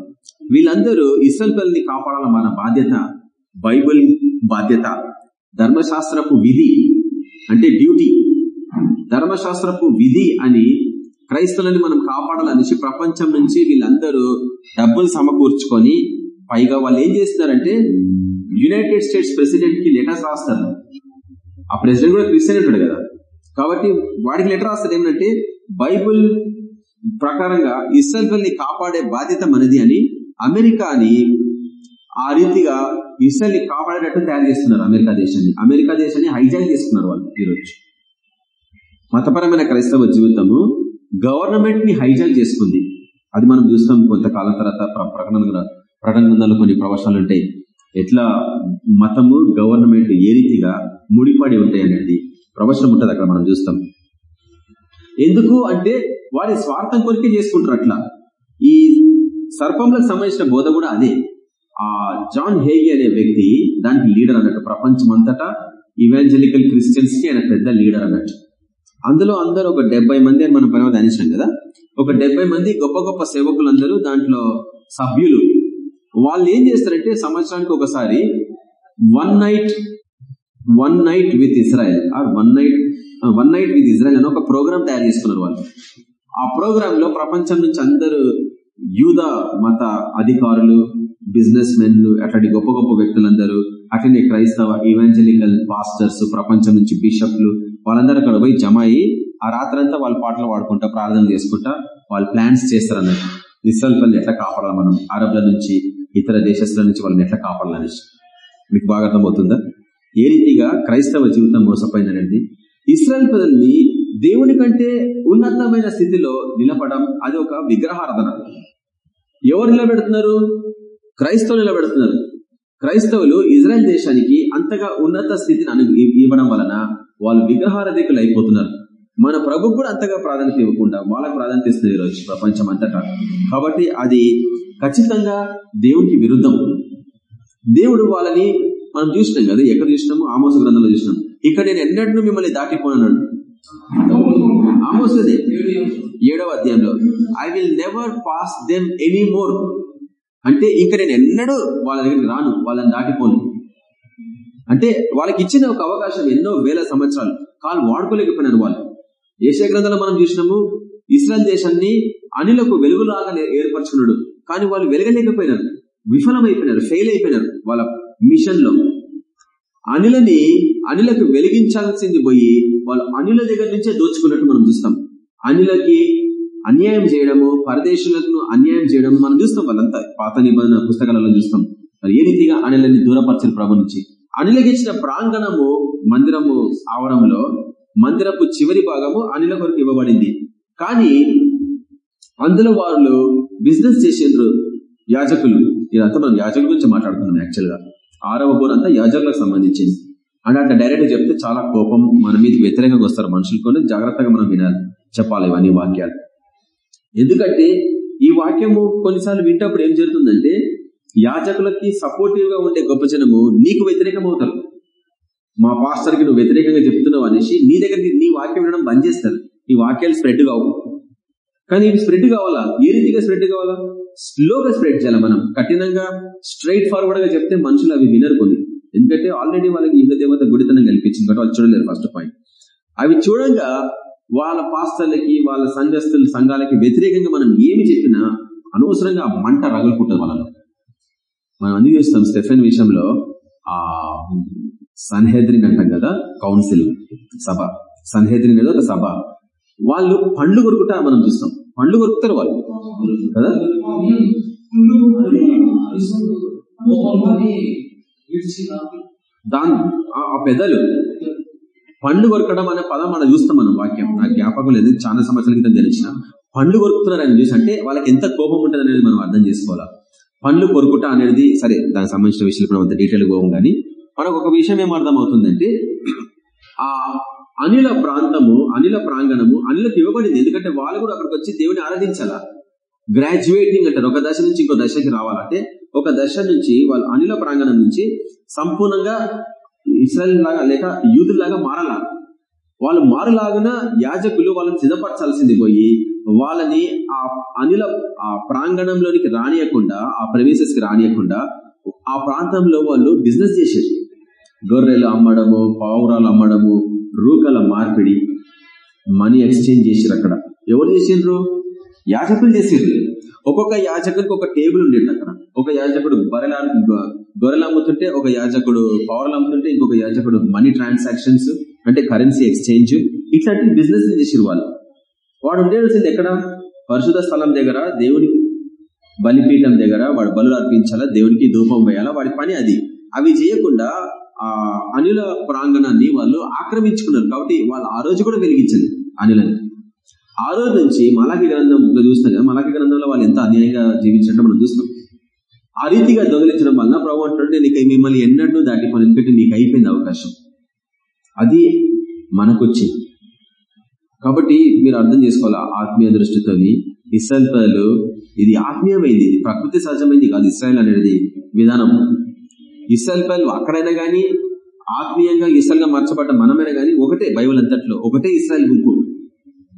వీళ్ళందరూ ఇస్రాయల్ పిల్లల్ని కాపాడాల మన బాధ్యత బైబుల్ బాధ్యత ధర్మశాస్త్రపు విధి అంటే డ్యూటీ. ధర్మశాస్త్రపు విధి అని క్రైస్తవులని మనం కాపాడాలనేసి ప్రపంచం నుంచి వీళ్ళందరూ డబ్బులు సమకూర్చుకొని పైగా వాళ్ళు ఏం చేస్తున్నారంటే యునైటెడ్ స్టేట్స్ ప్రెసిడెంట్కి లెటర్స్ రాస్తారు. ఆ ప్రెసిడెంట్ కూడా క్రిస్టియన్ ఉంటాడు కదా. కాబట్టి వాడికి లెటర్ రాస్తారు ఏంటంటే బైబుల్ ప్రకారంగా ఇస్రాయల్ని కాపాడే బాధ్యత మనది అని అమెరికాని ఆ రీతిగా ఇస్రాయల్ని కాపాడేటట్టు తయారు చేస్తున్నారు అమెరికా దేశాన్ని. అమెరికా దేశాన్ని హైజాక్ చేస్తున్నారు వాళ్ళు ఈరోజు. మతపరమైన క్రైస్తవ జీవితము గవర్నమెంట్ని హైజాక్ చేసుకుంది అది మనం చూస్తాం కొంతకాలం తర్వాత ప్రకటన ప్రకటనలో కొన్ని ప్రవేశాలు ఉంటాయి. ఎట్లా మతము గవర్నమెంట్ ఏ రీతిగా ముడిపడి ఉంటాయి అనేది ప్రవచనం ఉంటుంది అక్కడ మనం చూస్తాం. ఎందుకు అంటే వారి స్వార్థం కొరికే చేసుకుంటారు అట్లా. ఈ సర్పంలకు సంబంధించిన బోధ కూడా అదే. ఆ జాన్ హేగి అనే వ్యక్తి దానికి లీడర్ అన్నట్టు ప్రపంచం అంతటా ఇవాంజలికల్ క్రిస్టియన్స్కి ఆయన పెద్ద లీడర్ అన్నట్టు. అందులో అందరూ ఒక డెబ్బై మంది అని మనం పని ధ్యానించాం కదా. ఒక డెబ్బై మంది గొప్ప గొప్ప సేవకులందరూ దాంట్లో సభ్యులు. వాళ్ళు ఏం చేస్తారంటే సంవత్సరానికి ఒకసారి one night one night with Israel or one night one night with Israel అని ఒక ప్రోగ్రామ్ తయారు చేసుకున్నారు వాళ్ళు. ఆ ప్రోగ్రామ్లో ప్రపంచం నుంచి అందరూ యూద మత అధికారులు బిజినెస్ మెన్లు అట్లాంటి గొప్ప గొప్ప వ్యక్తులందరూ అట్లనే క్రైస్తవ ఇవాంజలికల్ పాస్టర్స్ ప్రపంచం నుంచి బిషప్లు వాళ్ళందరూ అక్కడ పోయి జమ అయ్యి ఆ రాత్రంతా వాళ్ళ పాటలు పాడుకుంటా ప్రార్థన చేసుకుంటా వాళ్ళు ప్లాన్స్ చేస్తారు అన్నట్టు. ఇస్రాయల్ ఎట్లా కాపాడాలి మనం? అరబ్ల నుంచి ఇతర దేశస్తుల నుంచి వాళ్ళని ఎట్లా కాపాడాలని మీకు బాగా అర్థమవుతుందా? ఏ రీతిగా క్రైస్తవ జీవితం మోసపోయిందనేది? ఇస్రాయల్ పదల్ని దేవుని కంటే ఉన్నతమైన స్థితిలో నిలబడం అది ఒక విగ్రహారాధన. ఎవరు నిలబెడుతున్నారు? క్రైస్తవులు నిలబెడుతున్నారు. క్రైస్తవులు ఇజ్రాయెల్ దేశానికి అంతగా ఉన్నత స్థితిని అను ఇవ్వడం వలన వాళ్ళు విగ్రహారధికులు అయిపోతున్నారు. మన ప్రభు కూడా అంతగా ప్రాధాన్యత ఇవ్వకుండా వాళ్ళకు ప్రాధాన్యత ఇస్తుంది ఈరోజు ప్రపంచం అంతటా. కాబట్టి అది ఖచ్చితంగా దేవునికి విరుద్ధం. దేవుడు వాళ్ళని మనం చూసినాం కదా ఎక్కడ చూసినాము? ఆమోస గ్రంథంలో చూసినాం. ఇక్కడ నేను ఎన్నడూ మిమ్మల్ని దాటిపోనన్నాడు. ఆమోసదే. ఏడవ అధ్యాయంలో. I will never pass them any more అంటే ఇంక నేను ఎన్నడూ వాళ్ళ దగ్గరికి రాను వాళ్ళని దాటిపోను. అంటే వాళ్ళకి ఇచ్చిన ఒక అవకాశం ఎన్నో వేల సంవత్సరాలు కాలు వాడుకోలేకపోయినారు వాళ్ళు. ఏషియా గ్రంథంలో మనం చూసినాము ఇస్రాయల్ దేశాన్ని అనిలకు వెలుగులాగా ఏర్పరచుకున్నాడు. కానీ వాళ్ళు వెలగలేకపోయినారు. విఫలమైపోయినారు ఫెయిల్ అయిపోయినారు వాళ్ళ మిషన్లో అనిలని అనిలకు వెలిగించాల్సింది పోయి వాళ్ళు అనిల దగ్గర నుంచే దోచుకున్నట్టు మనం చూస్తాం. అనిలకి అన్యాయం చేయడము పరదేశులకు అన్యాయం చేయడం మనం చూస్తాం వాళ్ళంతా. పాత నిబంధన పుస్తకాలలో చూస్తాం. మరి ఏ రీతిగా అనిలని దూరపరిచిన ప్రభు నుంచి? అనిలగించిన ప్రాంగణము మందిరము ఆవరంలో మందిరపు చివరి భాగము అనిల కొరకు ఇవ్వబడింది. కానీ అందులో వాళ్ళు బిజినెస్ చేసేంద్రు యాజకులు. ఇదంతా మనం యాజకుల గురించి మాట్లాడుతున్నాం యాక్చువల్గా. ఆరవ బోర్ అంతా యాజకులకు సంబంధించింది. అండ్ అట్లా డైరెక్ట్ చెప్తే చాలా కోపం మన మీద వ్యతిరేకంగా వస్తారు మనుషులు కొన్ని జాగ్రత్తగా మనం వినాలి చెప్పాలి ఇవన్నీ వాక్యాలు. ఎందుకంటే ఈ వాక్యము కొన్నిసార్లు వింటప్పుడు ఏం జరుగుతుందంటే యాజకులకి సపోర్టివ్గా ఉండే గొప్ప జనము నీకు వ్యతిరేకమవుతారు. మా పాస్టర్కి నువ్వు వ్యతిరేకంగా చెప్తున్నావు అనేసి నీ దగ్గరికి నీ వాక్యం వినడం బంద్ చేస్తారు. ఈ వాక్యాలు స్ప్రెడ్ కావు. కానీ ఇవి స్ప్రెడ్ కావాలా? ఏ రీతిగా స్ప్రెడ్ కావాలా? స్లోగా స్ప్రెడ్ చేయాలి మనం? కఠినంగా స్ట్రైట్ ఫార్వర్డ్గా చెప్తే మనుషులు అవి వినరు కొన్ని. ఎందుకంటే ఆల్రెడీ వాళ్ళకి యుగ దేవత గుడితనం కల్పించింది కాబట్టి వాళ్ళు చూడలేరు ఫస్ట్ పాయింట్ అవి చూడంగా వాళ్ళ పాస్టర్లకి వాళ్ళ సంఘస్థుల సంఘాలకి వ్యతిరేకంగా మనం ఏమి చెప్పినా అనవసరంగా మంట రగులుకుంటుంది వాళ్ళను మనం అన్ని చూస్తాం స్టెఫెన్ విషయంలో ఆ సన్హెద్రిన్ అంటాం కదా కౌన్సిల్ సభ. సన్హెద్రిన్ ఏదో ఒక సభ. వాళ్ళు పండ్లు కొరుకుట మనం చూస్తాం. పండ్లు కొరుకుతారు వాళ్ళు. కదా? దాని ఆ పెద్దలు. పండ్లు కొరకడం అనే పదం మనం చూస్తాం మనం వాక్యం. నాకు జ్ఞాపకం లేదు చాలా సంవత్సరాల క్రితం తెలిసిన పండ్లు కొరుకుతున్నారని చూసి అంటే వాళ్ళకి ఎంత కోపం ఉంటుంది అనేది మనం అర్థం చేసుకోవాలా? పండ్లు కొరుకుట అనేది సరే దానికి సంబంధించిన విషయాలు మనం అంత డీటెయిల్ పోవం కానీ మనకు ఒక విషయం ఏం అర్థం అవుతుందంటే ఆ అనిల ప్రాంతము అనిల ప్రాంగణము అనిలకు ఇవ్వబడింది. ఎందుకంటే వాళ్ళు కూడా అక్కడికి వచ్చి దేవుని ఆరాధించాలా? గ్రాడ్యుయేటింగ్ అంటారు. ఒక దశ నుంచి ఇంకో దశకి రావాలంటే ఒక దశ నుంచి వాళ్ళు అనిల ప్రాంగణం నుంచి సంపూర్ణంగా ఇస్రాయల్ లాగా లేక యూదులాగా మారాలా. వాళ్ళు మారులాగున యాజకులు వాళ్ళని సిద్ధపరచాల్సింది పోయి వాళ్ళని ఆ అనిల ఆ ప్రాంగణంలోనికి రానియకుండా ఆ ప్రవేశస్కి రానియకుండా ఆ ప్రాంతంలో వాళ్ళు బిజినెస్ చేశారు గొర్రెలు అమ్మడము పావురాలు అమ్మడము రూకల మార్పిడి మనీ ఎక్స్చేంజ్ చేసారు అక్కడ ఎవరు చేసిండ్రు? యాజకులు చేసిండ్రు. ఒక్కొక్క యాజకుడికి ఒక టేబుల్ ఉండేది అక్కడ. ఒక యాజకుడు బరెల గొర్రెలు అమ్ముతుంటే ఒక యాజకుడు పవర్లు అమ్ముతుంటే ఇంకొక యాజకుడు మనీ ట్రాన్సాక్షన్స్ అంటే కరెన్సీ ఎక్స్చేంజ్ ఇట్లాంటి బిజినెస్ చేసారు వాళ్ళు. వాడు ఉండేసింది ఎక్కడ? పరిశుధ స్థలం దగ్గర దేవుని బలిపీఠం దగ్గర వాడు బలు అర్పించాలా దేవునికి ధూపం వేయాలా వాడి పని అది. అవి చేయకుండా ఆ అనిల ప్రాంగణాన్ని వాళ్ళు ఆక్రమించుకున్నారు. కాబట్టి వాళ్ళు ఆ రోజు కూడా వెలిగించండి అనిలని. ఆ రోజు నుంచి మలాఖీ గ్రంథంలో చూస్తాం కదా మలాఖీ గ్రంథంలో వాళ్ళు ఎంత అన్యాయంగా జీవించడం మనం చూస్తాం ఆ రీతిగా దొంగిలించడం వల్ల ప్రభు అంటుంటే నీకు మిమ్మల్ని ఎన్నడూ దాటిపోయి ఎందుకంటే నీకు అయిపోయింది అవకాశం. అది మనకొచ్చింది. కాబట్టి మీరు అర్థం చేసుకోవాలి ఆత్మీయ దృష్టితోని ఇస్రాయల్ ప్రజలు ఇది ఆత్మీయమైంది ఇది ప్రకృతి సహజమైంది కాదు ఇస్రాయల్ అనేది విధానం. ఇస్రాయల్ ప్రజలు అక్కడైనా కానీ ఆత్మీయంగా ఇస్రాయల్ మార్చబడ్డ మనమైనా కానీ ఒకటే బైబుల్ అంతట్లో ఒకటే ఇస్రాయల్ గుంపు.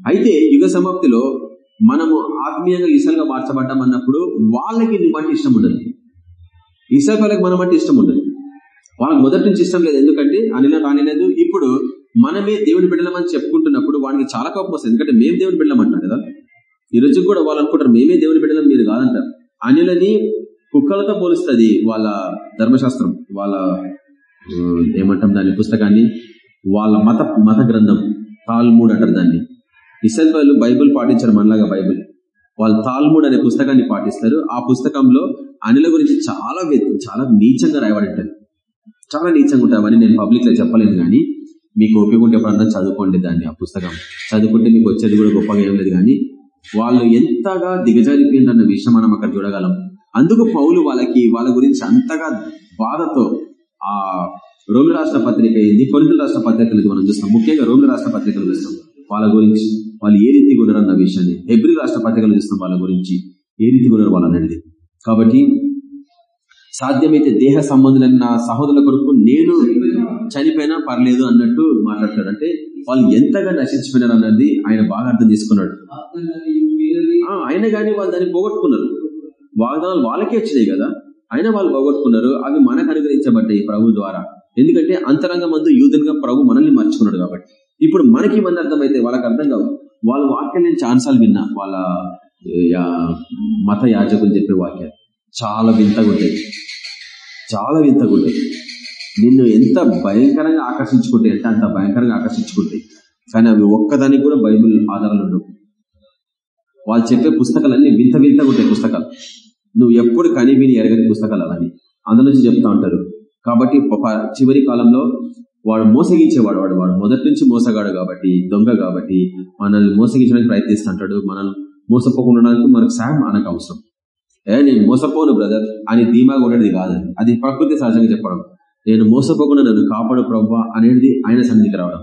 అయితే యుగ సమాప్తిలో మనము ఆత్మీయంగా ఇసలుగా మార్చబడ్డాం అన్నప్పుడు వాళ్ళకి నువ్వంటే ఇష్టం ఉండదు. ఇసల్ వాళ్ళకి మనం అంటే ఇష్టం ఉండదు. వాళ్ళకి మొదటి నుంచి ఇష్టం లేదు. ఎందుకంటే అనిల రానిలేదు. ఇప్పుడు మనమే దేవుని బిడ్డలమని చెప్పుకుంటున్నప్పుడు వాడికి చాలా కోపం వస్తుంది. ఎందుకంటే మేము దేవుని బిడ్డలమంటాం కదా. ఈ రోజు కూడా వాళ్ళు అనుకుంటారు మేమే దేవుని బిడ్డలం మీరు కాదంటారు. అనిలని కుక్కలతో పోలుస్తుంది వాళ్ళ ధర్మశాస్త్రం వాళ్ళ ఏమంటాం దాని పుస్తకాన్ని? వాళ్ళ మత మత గ్రంథం. తాల్మూడ్ అంటారు దాన్ని. ఇసల్పలు బైబుల్ పాటించారు మనలాగా బైబుల్. వాళ్ళు తాల్మూడ్ అనే పుస్తకాన్ని పాటిస్తారు. ఆ పుస్తకంలో అనిల గురించి చాలా చాలా నీచంగా రాయబడి చాలా నీచంగా ఉంటాయి అవన్నీ నేను పబ్లిక్లో చెప్పలేను కానీ మీకు ఓపిక ఉంటే ఎప్పుడన్నా చదువుకోండి దాన్ని ఆ పుస్తకం. చదువుకుంటే మీకు వచ్చేది కూడా గొప్పగా ఏం లేదు కానీ వాళ్ళు ఎంతగా దిగజారిపోయిందన్న విషయం మనం అక్కడ చూడగలం. అందుకు పౌలు వాళ్ళకి వాళ్ళ గురించి అంతగా బాధతో ఆ రోమి రాష్ట్ర పత్రిక ఏంది కొరితలు రాష్ట్ర పత్రికలు మనం చూస్తాం. ముఖ్యంగా రోమి రాష్ట్ర పత్రికలు చూస్తాం. వాళ్ళ గురించి వాళ్ళు ఏ రీతిగా ఉన్నారన్న విషయాన్ని ఎబ్రి రాష్ట్ర పత్రికలు చూస్తున్న వాళ్ళ గురించి ఏ రీతిగా ఉన్నారు వాళ్ళు అనేది. కాబట్టి సాధ్యమైతే దేహ సంబంధులైన నా సహోదరుల కొరకు నేను చనిపోయినా పర్లేదు అన్నట్టు మాట్లాడతాడు. అంటే వాళ్ళు ఎంతగా నశించిపోయినారు అన్నది ఆయన బాగా అర్థం చేసుకున్నాడు. ఆ, అయినా కానీ వాళ్ళు దాన్ని పోగొట్టుకున్నారు. వాగ్దానాలు వాళ్ళకే వచ్చినాయి కదా. అయినా వాళ్ళు పోగొట్టుకున్నారు. అవి మనకు అనుగ్రహించబడ్డాయి ప్రభు ద్వారా. ఎందుకంటే అంతరంగ మందు యూదునిగా ప్రభు మనల్ని మర్చుకున్నాడు కాబట్టి. ఇప్పుడు మనకి మన అర్థమైతే వాళ్ళకి అర్థం కావు. వాళ్ళ వాక్యం నేను ఛాన్సాలు విన్నా. వాళ్ళ యా- మత యాజకులు చెప్పే వాక్యాలు. చాలా వింతగా ఉంటాయి. చాలా వింతగా ఉంటాయి. నిన్ను ఎంత భయంకరంగా ఆకర్షించుకుంటాయి అంటే అంత భయంకరంగా ఆకర్షించుకుంటాయి. కానీ అవి ఒక్కదానికి కూడా బైబిల్ ఆధారాలు ఉండవు. వాళ్ళు చెప్పే పుస్తకాలన్నీ వింత వింతగా ఉంటాయి పుస్తకాలు. నువ్వు ఎప్పుడు కని విని ఎరగని పుస్తకాలు అవన్నీ. అందులోంచి చెప్తా ఉంటారు. కాబట్టి చివరి కాలంలో వాడు మోసగించేవాడు వాడు. వాడు మొదటి నుంచి మోసగాడు కాబట్టి దొంగ కాబట్టి మనల్ని మోసగించడానికి ప్రయత్నిస్తుంటాడు మనల్ని మోసపోకుండా మనకు సాయం మనకు అవసరం. ఏ నేను మోసపోను బ్రదర్. అని ధీమాగా ఉండేది కాదు. అది. ప్రకృతి సహజంగా చెప్పడం. నేను మోసపోకుండా నన్ను కాపాడు ప్రభా అనేది ఆయన సన్నిధికి రావడం.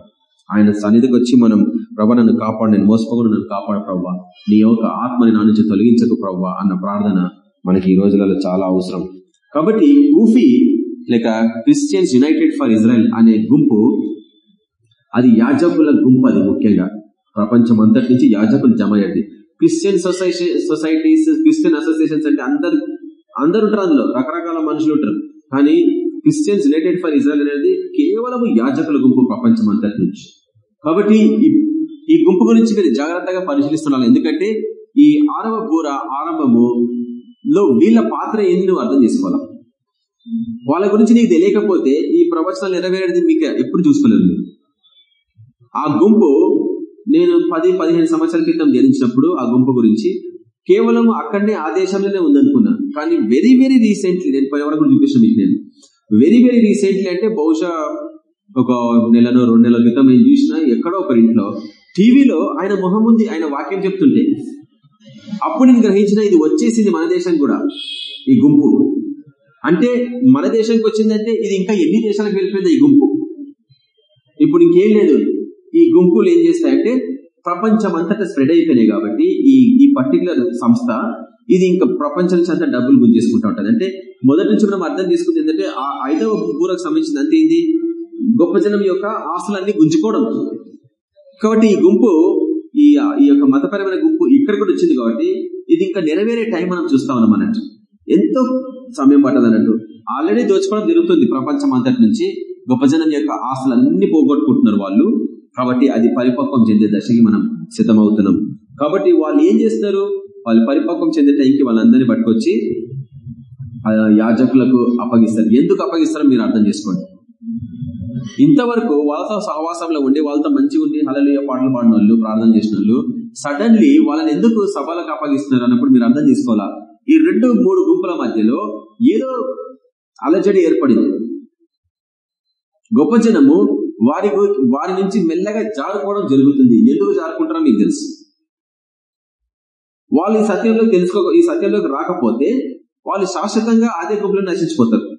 ఆయన సన్నిధికి వచ్చి మనం ప్రభా నన్ను కాపాడు. నేను మోసపోకుండా నన్ను కాపాడు ప్రభా నీ యొక్క ఆత్మని నా నుంచి తొలగించకు ప్రభా అన్న ప్రార్థన మనకి ఈ రోజులలో చాలా అవసరం. కాబట్టి ఊఫీ లేక క్రిస్టియన్స్ యునైటెడ్ ఫర్ ఇజ్రాయెల్ అనే గుంపు అది యాజకుల గుంపు అది ముఖ్యంగా. ప్రపంచం అంతటి నుంచి యాజకులు జమ అయ్యేది Christian society societies Christian associations అంటే అందరు అందరు ఉంటారు అందులో రకరకాల మనుషులు ఉంటారు. కానీ క్రిస్టియన్స్ యునైటెడ్ ఫర్ ఇజ్రాయల్ అనేది కేవలం యాజకుల గుంపు ప్రపంచం అంతటి నుంచి. కాబట్టి ఈ- ఈ గుంపు గురించి మీరు జాగ్రత్తగా పరిశీలిస్తున్నారు. ఎందుకంటే ఈ ఆరవ బూర ఆరంభము లో వీళ్ళ పాత్ర ఏంది నువ్వు అర్థం చేసుకోవాలి? వాళ్ళ గురించి నీకు తెలియకపోతే ఈ ప్రవచనాలు నెరవేరేది మీకు ఎప్పుడు చూసుకోలేరు మీరు. ఆ గుంపు నేను పది పదిహేను సంవత్సరాల క్రితం ధ్యానించినప్పుడు ఆ గుంపు గురించి కేవలం అక్కడనే ఆ దేశంలోనే ఉందనుకున్నా. కానీ వెరీ వెరీ రీసెంట్లీ నేను పది వరకు చూపిస్తాను మీకు నేను. వెరీ వెరీ రీసెంట్లీ అంటే బహుశా ఒక నెలలో రెండు నెలల క్రితం నేను చూసిన ఎక్కడో ఒక ఇంట్లో టీవీలో ఆయన మొహం ఉంది ఆయన వాక్యం చెప్తుంటే అప్పుడు నేను గ్రహించిన ఇది వచ్చేసింది మన దేశం కూడా ఈ గుంపు. అంటే మన దేశానికి వచ్చిందంటే ఇది ఇంకా ఎన్ని దేశాలకు వెళ్ళిపోయింది ఈ గుంపు. ఇప్పుడు ఇంకేం లేదు. ఈ గుంపులు ఏం చేస్తాయంటే ప్రపంచం అంతటా స్ప్రెడ్ అయిపోయినాయి కాబట్టి ఈ ఈ పర్టికులర్ సంస్థ ఇది ఇంకా ప్రపంచం నుంచి అంతా డబ్బులు గుంజేసుకుంటూ ఉంటుంది. అంటే మొదటి నుంచి మనం అర్థం తీసుకుంది ఏంటంటే ఆ ఐదవ బూరకు సంబంధించింది అంతే ఏంది? గొప్ప జనం యొక్క ఆస్తులన్నీ గుంజుకోవడం. కాబట్టి ఈ గుంపు ఈ ఈ యొక్క మతపరమైన గుంపు ఇక్కడ కూడా వచ్చింది కాబట్టి ఇది ఇంకా నెరవేరే టైం మనం చూస్తా ఉన్నాం అన్నట్టు. ఎంతో సమయం పట్టదు అన్నట్టు ఆల్రెడీ దోచుకోవడం జరుగుతుంది ప్రపంచం అంతటి నుంచి. గొప్ప జనం యొక్క ఆస్తులన్నీ పోగొట్టుకుంటున్నారు వాళ్ళు. కాబట్టి అది పరిపక్వం చెందే దశకి మనం సిద్ధమవుతున్నాం. కాబట్టి వాళ్ళు ఏం చేస్తారు వాళ్ళు పరిపక్వం చెందే టైంకి వాళ్ళందరినీ పట్టుకొచ్చి యాజకులకు అప్పగిస్తారు. ఎందుకు అప్పగిస్తారో మీరు అర్థం చేసుకోండి. ఇంతవరకు వాళ్ళతో సహవాసంలో ఉండి వాళ్ళతో మంచిగా ఉండి హలలియ పాటలు పాడిన వాళ్ళు ప్రార్థన చేసిన వాళ్ళు సడన్లీ వాళ్ళని ఎందుకు సభలకు అప్పగిస్తున్నారు అన్నప్పుడు మీరు అర్థం చేసుకోవాలా? ఈ రెండు మూడు గుంపుల మధ్యలో ఏదో అలజడి ఏర్పడింది. గొప్ప జనము వారి గు- వారి నుంచి మెల్లగా జారుకోవడం జరుగుతుంది. ఎందుకు జారుకుంటారో మీకు తెలుసు. వాళ్ళు ఈ సత్యంలో తెలుసుకో ఈ సత్యంలోకి రాకపోతే వాళ్ళు శాశ్వతంగా అదే గుంపులో నశించిపోతారు.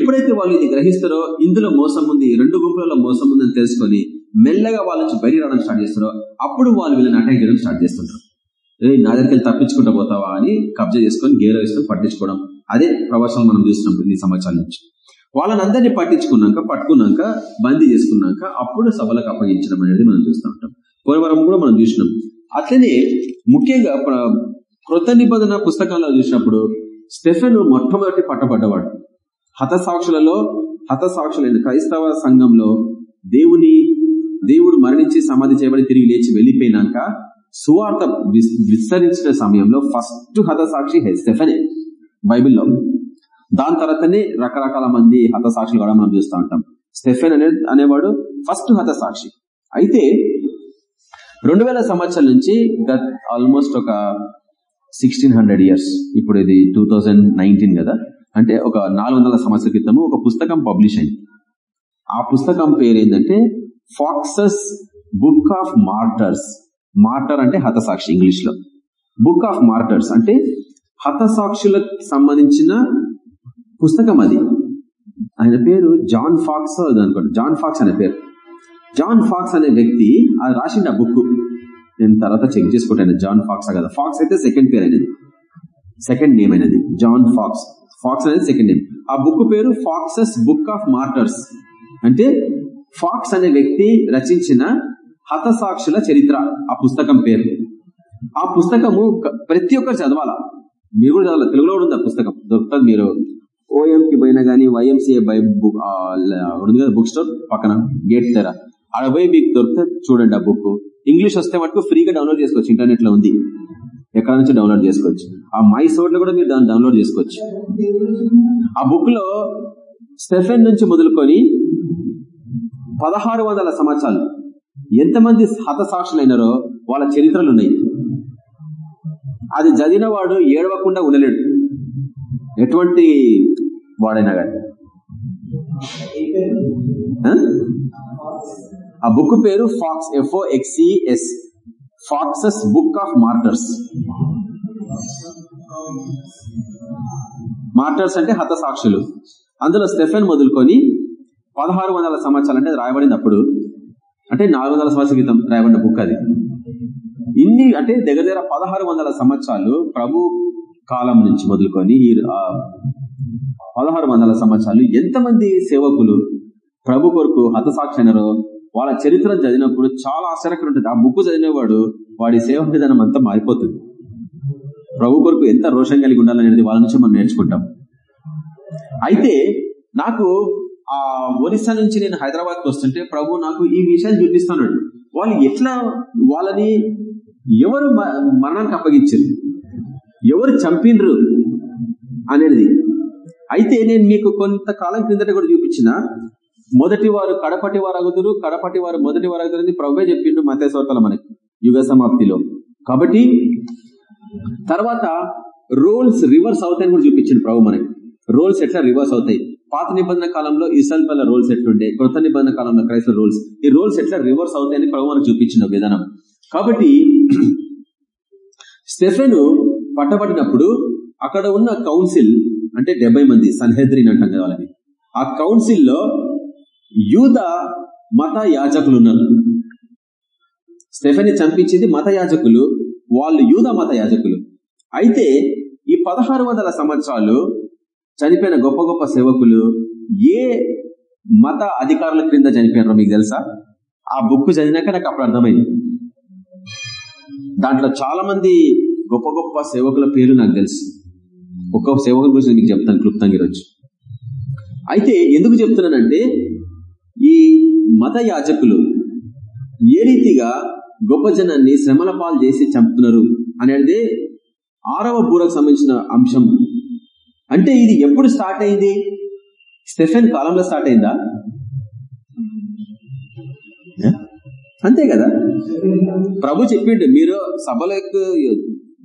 ఎప్పుడైతే వాళ్ళు ఇది గ్రహిస్తారో ఇందులో మోసం ఉంది రెండు గుంపులలో మోసం ఉందని తెలుసుకొని మెల్లగా వాళ్ళ నుంచి బయట రావడం స్టార్ట్ చేస్తారో అప్పుడు వాళ్ళు వీళ్ళని అటాక్ చేయడం స్టార్ట్ చేస్తుంటారు. ఏ నా దగ్గరికి వెళ్ళి తప్పించుకుంటూ పోతావా అని కబ్జా చేసుకొని గేర వేసుకొని పట్టించుకోవడం. అదే ప్రవచనం మనం చూస్తున్నాం ఈ సంవత్సరాల నుంచి. వాళ్ళని అందరినీ పట్టించుకున్నాక పట్టుకున్నాక బందీ చేసుకున్నాక అప్పుడు సభలకు అప్పగించడం అనేది మనం చూస్తూ ఉంటాం. పోలవరం కూడా మనం చూసినాం. అట్లనే ముఖ్యంగా కృత నిబంధన పుస్తకాల్లో చూసినప్పుడు స్టెఫెన్ మొట్టమొదటి పట్టబడ్డవాడు. హతసాక్షులలో హతసాక్షులైన క్రైస్తవ సంఘంలో దేవుని దేవుడు మరణించి సమాధి చేయబడి తిరిగి లేచి వెళ్ళిపోయినాక సువార్త విస్- విస్తరించిన సమయంలో ఫస్ట్ హతసాక్షి హె- బైబిల్లో దాని తర్వాతనే రకరకాల మంది హతసాక్షులు కూడా మనం చూస్తూ ఉంటాం. స్టెఫెన్ అనే అనేవాడు ఫస్ట్ హతసాక్షి. అయితే రెండు వేల సంవత్సరాల నుంచి ఆల్మోస్ట్ ఒక సిక్స్టీన్ హండ్రెడ్ ఇయర్స్ ఇప్పుడు ఇది టూ థౌజండ్ నైన్టీన్ కదా అంటే ఒక నాలుగు వందల సంవత్సరాల క్రితము ఒక పుస్తకం పబ్లిష్ అయింది. ఆ పుస్తకం పేరు ఏంటంటే Foxe's book of martyrs. Martyr అంటే హతసాక్షి ఇంగ్లీష్లో బుక్ ఆఫ్ మార్టర్స్ అంటే హతసాక్షులకు సంబంధించిన పుస్తకం అది. ఆయన పేరు జాన్ ఫాక్స్ అనుకోండి. జాన్ ఫాక్స్ అనే పేరు. జాన్ ఫాక్స్ అనే వ్యక్తి అది రాసిండు ఆ బుక్ నేను తర్వాత చెక్ చేసుకుంటాను. జాన్ ఫాక్స్ కదా. ఫాక్స్ అయితే సెకండ్ పేరు అనేది సెకండ్ నేమ్ అనేది జాన్ ఫాక్స్ ఫాక్స్ అనేది సెకండ్ నేమ్ ఆ బుక్ పేరు ఫాక్సెస్ బుక్ ఆఫ్ మార్టర్స్ అంటే ఫాక్స్ అనే వ్యక్తి రచించిన హతసాక్షుల చరిత్ర ఆ పుస్తకం పేరు. ఆ పుస్తకము ప్రతి ఒక్కరు చదవాలా? మీరు కూడా చదవాలి. తెలుగులో ఉంది ఆ పుస్తకం. దొరుకుతుంది మీరు. ఓఎంకి పోయినా కానీ వైఎంసీఏ బై బుక్ ఉంది కదా బుక్ స్టోర్ పక్కన గేట్ తెర. ఆడ పోయి మీకు దొరుకుతుంది చూడండి ఆ బుక్ ఇంగ్లీష్ వస్తే మటుకు ఫ్రీగా డౌన్లోడ్ చేసుకోవచ్చు. ఇంటర్నెట్లో ఉంది. ఎక్కడ నుంచి డౌన్లోడ్ చేసుకోవచ్చు. ఆ మై సోడ్లో కూడా మీరు దాన్ని డౌన్లోడ్ చేసుకోవచ్చు. ఆ బుక్లో స్టెఫెన్ నుంచి మొదలుకొని పదహారు వందల సంవత్సరాలు ఎంతమంది హతసాక్షులైనారో వాళ్ళ చరిత్రలు ఉన్నాయి అది చదివిన వాడు ఏడవకుండా ఉండలేడు. ఎటువంటి వాడైనా కానీ ఆ? బుక్ పేరు Fox F O X E S Foxe's book of martyrs. Martyrs అంటే హతసాక్షులు. అందులో స్టెఫెన్ మొదలుకొని పదహారు వందల సంవత్సరాలు అంటే రాయబడింది అప్పుడు. అంటే నాలుగు వందల సంవత్సరాల క్రితం రాయబడిన బుక్ అది. ఇన్ని అంటే దగ్గర దగ్గర పదహారు వందల సంవత్సరాలు ప్రభు కాలం నుంచి మొదలుకొని పదహారు వందల సంవత్సరాలు ఎంతమంది సేవకులు ప్రభు కొరకు హతసాక్షనరో వాళ్ళ చరిత్ర చదివినప్పుడు చాలా ఆశ్చర్యకరం ఉంటుంది. ఆ బుక్ చదివినవాడు వాడి సేవ విధానం అంతా మారిపోతుంది. ప్రభు కొరకు ఎంత రోషం కలిగి ఉండాలనేది వాళ్ళ నుంచి మనం నేర్చుకుంటాం. అయితే నాకు ఆ ఒరిస్సా నుంచి నేను హైదరాబాద్కి వస్తుంటే ప్రభు నాకు ఈ విషయాన్ని చూపిస్తున్నాడు. వాళ్ళు ఎట్లా వాళ్ళని ఎవరు మరణానికి అప్పగించారు? ఎవరు చంపినరు అనేది. అయితే నేను మీకు కొంతకాలం క్రిందట కూడా చూపించిన మొదటి వారు కడపటి వారు అగుతురు కడపటి వారు మొదటి వారు అగుతురు ప్రభువే చెప్పిండు మతేశ్వతల మనకి యుగ సమాప్తిలో. కాబట్టి తర్వాత రోల్స్ రివర్స్ అవుతాయని కూడా చూపించింది ప్రభు మనకి. రోల్స్ ఎట్లా రివర్స్ అవుతాయి? పాత నిబంధన కాలంలో ఇసల్ పల్ల రోల్స్ ఎట్లుండే కొత్త నిబంధన కాలంలో క్రైస్తవ రోల్స్. ఈ రోల్స్ ఎట్లా రివర్స్ అవుతాయని ప్రభు మనకు చూపించిన విధానం. కాబట్టి స్టెఫెను పట్టబడినప్పుడు అక్కడ ఉన్న కౌన్సిల్ అంటే డెబ్బై మంది సన్హెద్రిన్ అంటాం కదా వాళ్ళని. ఆ కౌన్సిల్లో యూద మత యాజకులు ఉన్నారు స్టెఫెన్ చంపించింది మత యాజకులు వాళ్ళు యూద మత యాజకులు అయితే ఈ పదహారు వందల సంవత్సరాలు చనిపోయిన గొప్ప గొప్ప సేవకులు ఏ మత అధికారుల క్రింద చనిపోయినారో మీకు తెలుసా? ఆ బుక్ చదివినాక నాకు అప్పుడు అర్థమైంది. దాంట్లో చాలా మంది గొప్ప గొప్ప సేవకుల పేర్లు నాకు తెలుసు. ఒక్కొక్క సేవకుల గురించి మీకు చెప్తాను క్లుప్తంగా ఈరోజు. అయితే ఎందుకు చెప్తున్నానంటే ఈ మత యాజకులు ఏ రీతిగా గొప్ప జనాన్ని శ్రమల పాలు చేసి చంపుతున్నారు అనేది ఆరవ బూరకు సంబంధించిన అంశం. అంటే ఇది ఎప్పుడు స్టార్ట్ అయింది? స్టెఫెన్ కాలంలో స్టార్ట్ అయిందా? అంతే కదా? ప్రభు చెప్పిండు మీరు సభలో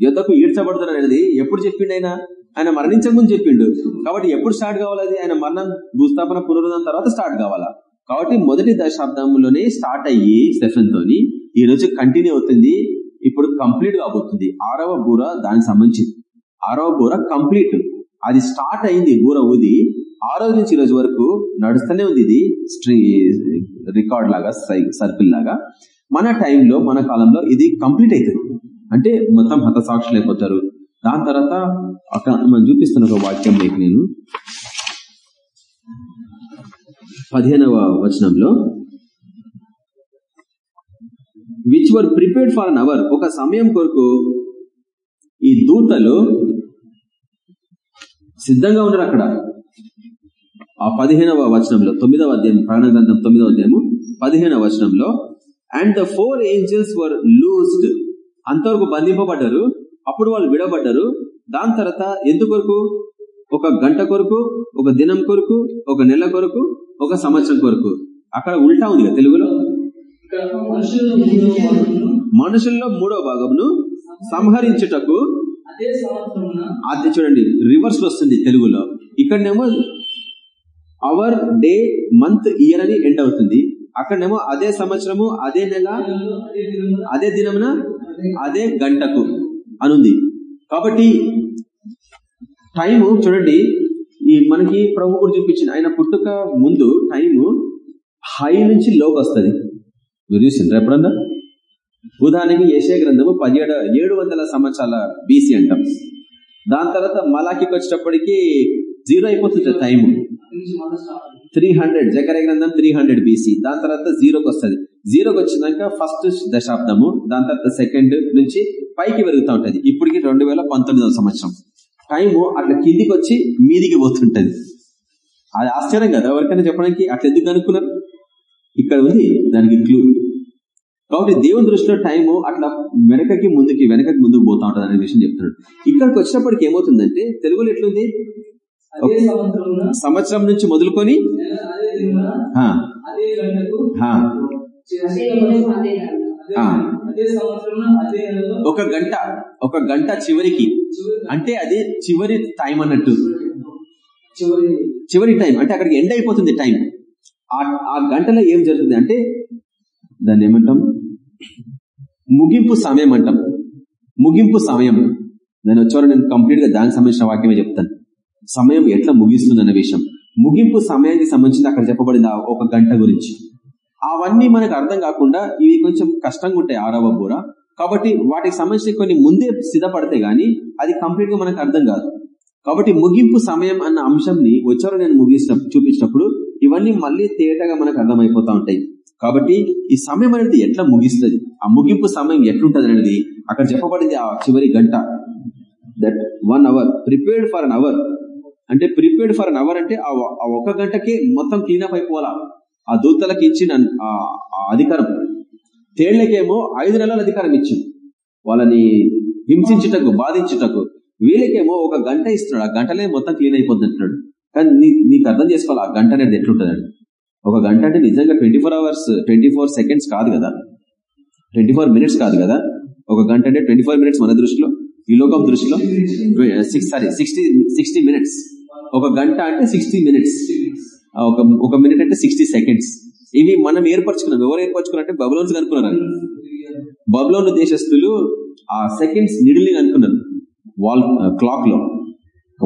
యుద్ధకు ఈడ్చబడుతున్నారు అనేది ఎప్పుడు చెప్పిండు ఆయన? ఆయన మరణించక ముందు చెప్పిండు. కాబట్టి ఎప్పుడు స్టార్ట్ కావాలి ఆయన మరణం భూస్థాపన పునరుద్ధం తర్వాత స్టార్ట్ కావాలా? కాబట్టి మొదటి దశాబ్దంలోనే స్టార్ట్ అయ్యి స్టెఫెన్ తోని ఈ రోజు కంటిన్యూ అవుతుంది. ఇప్పుడు కంప్లీట్ కాబోతుంది. ఆరవ బూర దానికి సంబంధించింది. ఆరవ బూర కంప్లీట్. అది స్టార్ట్ అయింది ఊర ఊది. ఆ రోజు నుంచి ఈ రోజు వరకు నడుస్తూనే ఉంది ఇది. స్ట్రీ రికార్డ్ లాగా సర్కిల్ లాగా. మన టైంలో మన కాలంలో ఇది కంప్లీట్ అవుతుంది అంటే మొత్తం హతసాక్షులు అయిపోతారు. దాని తర్వాత అక్కడ మనం చూపిస్తున్న ఒక వాక్యం మీకు నేను. పదిహేనవ వచనంలో. Which were prepared for an hour ఒక సమయం కొరకు ఈ దూతలు సిద్ధంగా ఉన్నారు అక్కడ. ఆ పదిహేనవ వచనంలో తొమ్మిదవ అధ్యాయం ప్రాణ గ్రంథం తొమ్మిదవ అధ్యాయము పదిహేనవ వచనంలో and the four angels were loosed అంతవరకు బంధింపబడ్డారు అప్పుడు వాళ్ళు విడబడ్డారు దాని తర్వాత ఎందుకొరకు ఒక గంట కొరకు ఒక దినం కొరకు ఒక నెల కొరకు ఒక సంవత్సరం కొరకు. అక్కడ ఉల్టా ఉంది కదా తెలుగులో? మనుషుల్లో మూడో భాగమును సంహరించుటకు అది చూడండి రివర్స్ వస్తుంది తెలుగులో. ఇక్కడనేమో అవర్ డే మంత్ ఇయర్ అని ఎండ్ అవుతుంది. అక్కడనేమో అదే సంవత్సరము అదే నెల అదే దినమున అదే గంటకు అనుంది. కాబట్టి టైము చూడండి ఈ మనకి ప్రభు కూడా చూపించింది. ఆయన పుట్టుక ముందు టైము హై నుంచి లోకి వస్తుంది. మీరు చూసిండ్రు ఎప్పుడన్నా? ఉదాహరణకి యశే గ్రంథము పదిహేడు ఏడు వందల సంవత్సరాల బీసీ అంటాం. దాని తర్వాత మలాకి వచ్చేటప్పటికి జీరో అయిపోతుంది టైం త్రీ హండ్రెడ్ జకర గ్రంథం త్రీ హండ్రెడ్ బీసీ దాని తర్వాత జీరోకి వస్తుంది. జీరోకి వచ్చినాక ఫస్ట్ దశాబ్దము దాని తర్వాత సెకండ్ నుంచి పైకి పెరుగుతూ ఉంటుంది. ఇప్పటికి రెండు వేల పంతొమ్మిదవ సంవత్సరం. టైము అట్లా కిందికి వచ్చి మీదికి పోతుంటది. అది ఆశ్చర్యం కదా ఎవరికైనా చెప్పడానికి అట్లా ఎందుకు అనుకున్నారు? ఇక్కడ ఉంది దానికి క్లూ కాబట్టి దేవుని దృష్టిలో టైము అట్లా వెనకకి ముందుకి వెనకకి ముందుకు పోతా ఉంటది అనే విషయం చెప్తున్నాడు. ఇక్కడికి వచ్చినప్పటికి ఏమవుతుందంటే తెలుగులో ఎట్లుంది? సంవత్సరం నుంచి మొదలుకొని ఒక గంట ఒక గంట చివరికి. అంటే అది చివరి టైం అన్నట్టు. చివరి టైం. అంటే అక్కడికి ఎండ్ అయిపోతుంది టైం. ఆ గంటలో ఏం జరుగుతుంది అంటే దాన్ని ఏమంటాం? ముగింపు సమయం అంటాం. ముగింపు సమయం. దాని వచ్చేవారు నేను కంప్లీట్గా దానికి సంబంధించిన వాక్యమే చెప్తాను. సమయం ఎట్లా ముగిస్తుంది అన్న విషయం. ముగింపు సమయానికి సంబంధించి అక్కడ చెప్పబడింది ఒక గంట గురించి. అవన్నీ మనకు అర్థం కాకుండా ఇవి కొంచెం కష్టంగా ఉంటాయి ఆరవ బూర. కాబట్టి వాటికి సంబంధించి కొన్ని ముందే సిద్ధపడితే గానీ అది కంప్లీట్గా మనకు అర్థం కాదు. కాబట్టి ముగింపు సమయం అన్న అంశంని వచ్చారో నేను ముగించిన చూపించినప్పుడు ఇవన్నీ మళ్ళీ తేటగా మనకు అర్థమైపోతా ఉంటాయి. కాబట్టి ఈ సమయం అనేది ఎట్లా ముగిస్తుంది? ఆ ముగింపు సమయం ఎట్లుంటది అనేది అక్కడ చెప్పబడింది ఆ చివరి గంట. That one hour prepared for an hour అంటే ప్రిపేర్డ్ ఫర్ అన్ అవర్ అంటే ఆ ఒక గంటకే మొత్తం క్లీనప్ అయిపోవాలా? ఆ దూతలకు ఇచ్చిన అధికారం. తేళ్ళకేమో ఐదు నెలల అధికారం ఇచ్చింది. వాళ్ళని హింసించుటకు బాధించుటకు. వీళ్ళకేమో ఒక గంట ఇస్తున్నాడు. ఆ గంటలే మొత్తం క్లీన్ అయిపోద్ది అంటున్నాడు. కానీ నీకు అర్థం చేసుకోవాలి ఆ గంట అనేది ఎట్లుంటుంది ఒక గంట అంటే నిజంగా twenty four hours twenty four seconds కాదు కదా. ట్వంటీ ఫోర్ మినిట్స్ కాదు కదా. ఒక గంట అంటే ట్వంటీ ఫోర్ మినిట్స్ మన దృష్టిలో ఈ లోకం దృష్టిలో. Six sorry sixty sixty minutes ఒక గంట అంటే సిక్స్టీ మినిట్స్ ఒక ఒక మినిట్ అంటే సిక్స్టీ సెకండ్స్ ఇవి మనం ఏర్పరచుకున్నాం. ఎవరు ఏర్పరచుకున్నారంటే బబులోన్స్ అనుకున్నారు? బబులోన్ దేశస్తులు ఆ సెకండ్స్ నిడిలి అనుకున్నారు. వాల్ క్లాక్లో.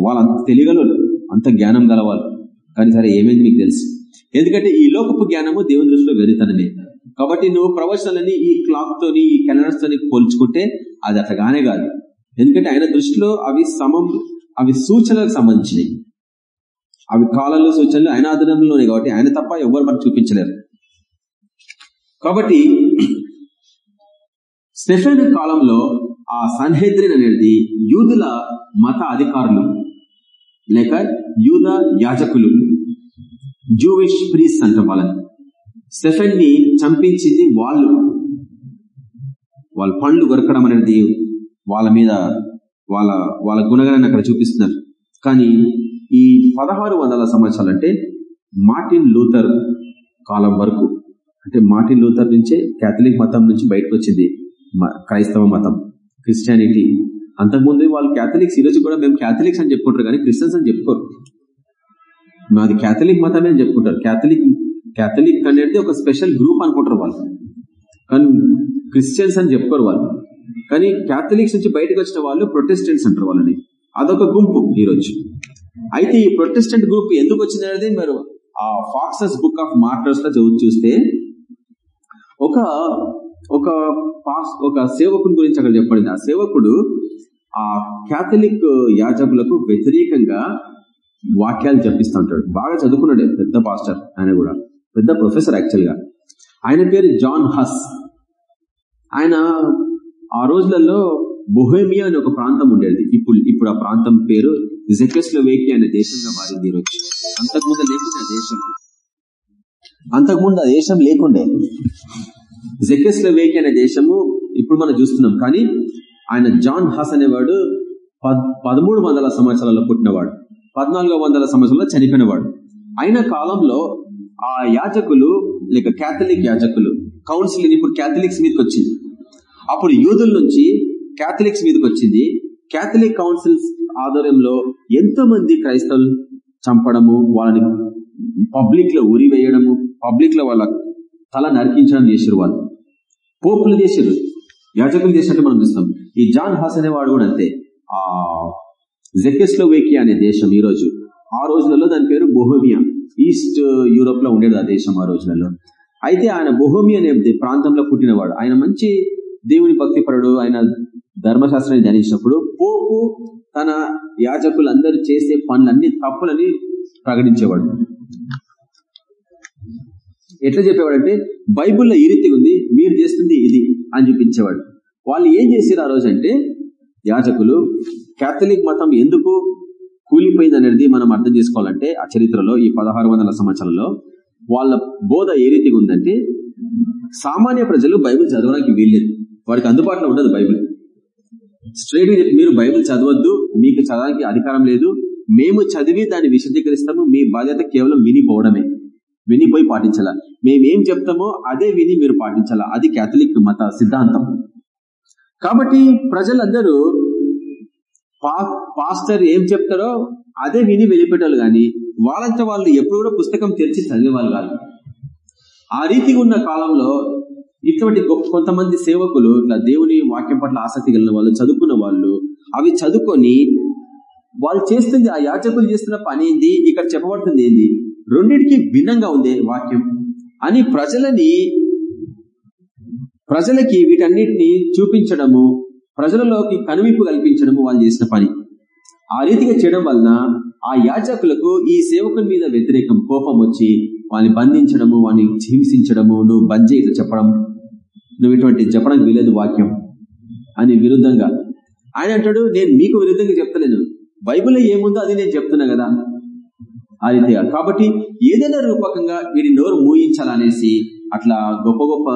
వాళ్ళు అంత తెలియగలరు. అంత జ్ఞానం గలవాళ్ళు. కానీ సరే ఏమైంది మీకు తెలుసు? ఎందుకంటే ఈ లోకపు జ్ఞానము దేవుని దృష్టిలో వెరితనమే కాబట్టి నువ్వు ప్రవచనాలని ఈ క్లాక్ తోని ఈ కెనడస్ తోని పోల్చుకుంటే అది అతగానే కాదు. ఎందుకంటే ఆయన దృష్టిలో అవి సమం అవి సూచనలకు సంబంధించినవి. అవి కాలంలో సూచనలు ఆయన ఆధీనంలోనే కాబట్టి ఆయన తప్ప ఎవరు మనకు చూపించలేరు. కాబట్టి స్టెఫెన్ కాలంలో ఆ సన్హెద్రిన్ అనేది యూదుల మత అధికారులు లేక యూద యాజకులు. జూవిష్ ప్రీస్ అంట వాళ్ళని. సెఫెన్ని చంపించింది వాళ్ళు. వాళ్ళ పళ్ళు కొరకడం అనేది వాళ్ళ మీద వాళ్ళ వాళ్ళ గుణగణాన్ని అక్కడ చూపిస్తున్నారు. కానీ ఈ పదహారు వందల సంవత్సరాలు అంటే మార్టిన్ లూథర్ కాలం వరకు అంటే మార్టిన్ లూథర్ నుంచే కేథలిక్ మతం నుంచి బయటకు వచ్చింది క్రైస్తవ మతం క్రిస్టియానిటీ. అంతకుముందు వాళ్ళు క్యాథలిక్స్ ఈరోజు కూడా మేము క్యాథలిక్స్ అని చెప్పుకుంటారు కానీ క్రిస్టియన్స్ అని చెప్పుకోరు. మాది క్యాథలిక్ మతమే అని చెప్పుకుంటారు. క్యాథలిక్ క్యాథలిక్ అనేది ఒక స్పెషల్ గ్రూప్ అనుకుంటారు వాళ్ళు. కానీ క్రిస్టియన్స్ అని చెప్పుకోరు వాళ్ళు. కానీ క్యాథలిక్స్ నుంచి బయటకు వచ్చిన వాళ్ళు ప్రొటెస్టెంట్స్ అంటారు వాళ్ళని. అదొక గుంపు ఈరోజు. అయితే ఈ ప్రొటెస్టెంట్ గ్రూప్ ఎందుకు వచ్చింది అనేది మీరు ఆ ఫాక్సస్ బుక్ ఆఫ్ మార్టర్స్లో చూస్తే ఒక ఒక పాస్ ఒక సేవకుని గురించి అక్కడ చెప్పబడింది. ఆ సేవకుడు ఆ క్యాథలిక్ యాజకులకు వ్యతిరేకంగా వాక్యాలు చెప్పిస్తూ ఉంటాడు బాగా చదువుకున్నాడు పెద్ద పాస్టర్ ఆయన కూడా. పెద్ద ప్రొఫెసర్ యాక్చువల్గా. ఆయన పేరు జాన్ హస్. ఆయన ఆ రోజులలో బొహేమియా అనే ఒక ప్రాంతం ఉండేది. ఇప్పుడు ఇప్పుడు ఆ ప్రాంతం పేరు జెకెస్లోవేకియా అనే దేశంగా మారింది ఈరోజు అంతకుముందు లేకుండే ఆ దేశం. అంతకుముందు ఆ దేశం లేకుండే. జెకెస్లోవేకియా అనే దేశము ఇప్పుడు మనం చూస్తున్నాం. కానీ ఆయన జాన్ హస్ అనేవాడు పదమూడు వందల సంవత్సరాల్లో పుట్టినవాడు. పద్నాలుగో వందల సంవత్సరంలో చనిపోయినవాడు. అయిన కాలంలో ఆ యాజకులు లేక క్యాథలిక్ యాజకులు కౌన్సిల్ ఇప్పుడు క్యాథలిక్స్ మీదకి వచ్చింది. అప్పుడు యూదుల నుంచి క్యాథలిక్స్ మీదకి వచ్చింది. క్యాథలిక్ కౌన్సిల్స్ ఆధ్వర్యంలో ఎంతో మంది క్రైస్తవులు చంపడము వాళ్ళని పబ్లిక్లో ఉరి వేయడము పబ్లిక్లో వాళ్ళ తల నరికించడం చేసారు వాళ్ళు. పోపులు చేసారు యాజకులు చేసినట్టు మనం చూస్తాం. ఈ జాన్ హాస్ అనేవాడు కూడా అంతే. ఆ జెకెస్లోవేకియా అనే దేశం ఈ రోజు. ఆ రోజులలో దాని పేరు బొహోమియా. ఈస్ట్ యూరోప్లో ఉండేది ఆ దేశం ఆ రోజులలో. అయితే ఆయన బొహోమి అనే ప్రాంతంలో పుట్టినవాడు. ఆయన మంచి దేవుని భక్తిపరుడు ఆయన ధర్మశాస్త్రాన్ని ధ్యానించినప్పుడు పోపు తన యాజకులందరూ చేసే పనులన్నీ తప్పులని ప్రకటించేవాడు. ఎట్లా చెప్పేవాడంటే బైబుల్లో ఈ రీతిగా ఉంది మీరు చేస్తుంది ఇది అని చూపించేవాడు. వాళ్ళు ఏం చేశారు ఆ రోజు అంటే యాజకులు క్యాథలిక్ మతం ఎందుకు కూలిపోయింది అనేది మనం అర్థం చేసుకోవాలంటే ఆ చరిత్రలో ఈ పదహారు వందల సంవత్సరంలో వాళ్ళ బోధ ఏ రీతిగా ఉందంటే సామాన్య ప్రజలు బైబిల్ చదవడానికి వీల్లేదు. వాడికి అందుబాటులో ఉండదు బైబిల్. స్ట్రేట్ మీరు బైబిల్ చదవద్దు మీకు చదవడానికి అధికారం లేదు మేము చదివి దాన్ని విశదీకరిస్తాము మీ బాధ్యత కేవలం వినిపోవడమే. వినిపోయి పాటించాలా? మేమేం చెప్తామో అదే విని మీరు పాటించాలా? అది క్యాథలిక్ మత సిద్ధాంతం. కాబట్టి ప్రజలందరూ పాస్టర్ ఏం చెప్తారో అదే విని వెళ్ళిపెట్టాలి కానీ వాళ్ళంతా వాళ్ళు ఎప్పుడు కూడా పుస్తకం తెరిచి చదివేవాళ్ళు కాదు. ఆ రీతిగా ఉన్న కాలంలో ఇటువంటి కొంతమంది సేవకులు ఇట్లా దేవుని వాక్యం పట్ల ఆసక్తి కలిగిన వాళ్ళు చదువుకున్న వాళ్ళు అవి చదువుకొని వాళ్ళు చేస్తుంది ఆ యాచకులు చేస్తున్న పని ఏంది? ఇక్కడ చెప్పబడుతుంది ఏంది? రెండింటికి భిన్నంగా ఉంది వాక్యం. అని ప్రజలని ప్రజలకి వీటన్నిటిని చూపించడము ప్రజలలోకి కనువిప్పు కల్పించడము వాళ్ళు చేసిన పని. ఆ రీతిగా చేయడం వలన ఆ యాచకులకు ఈ సేవకుని మీద వ్యతిరేకం కోపం వచ్చి వాళ్ళని బంధించడము వాడిని హింసించడము నువ్వు బంద్ ఇట్లా చెప్పడం నువ్వు ఇటువంటి చెప్పడం వీలేదు వాక్యం అని విరుద్ధంగా. ఆయన అంటాడు నేను మీకు విరుద్ధంగా చెప్తలేను. బైబిల్లో ఏముందో అది నేను చెప్తున్నా కదా. ఆ రీతిగా. కాబట్టి ఏదైనా రూపకంగా వీడి నోరు మూయించాలనేసి అట్లా గొప్ప గొప్ప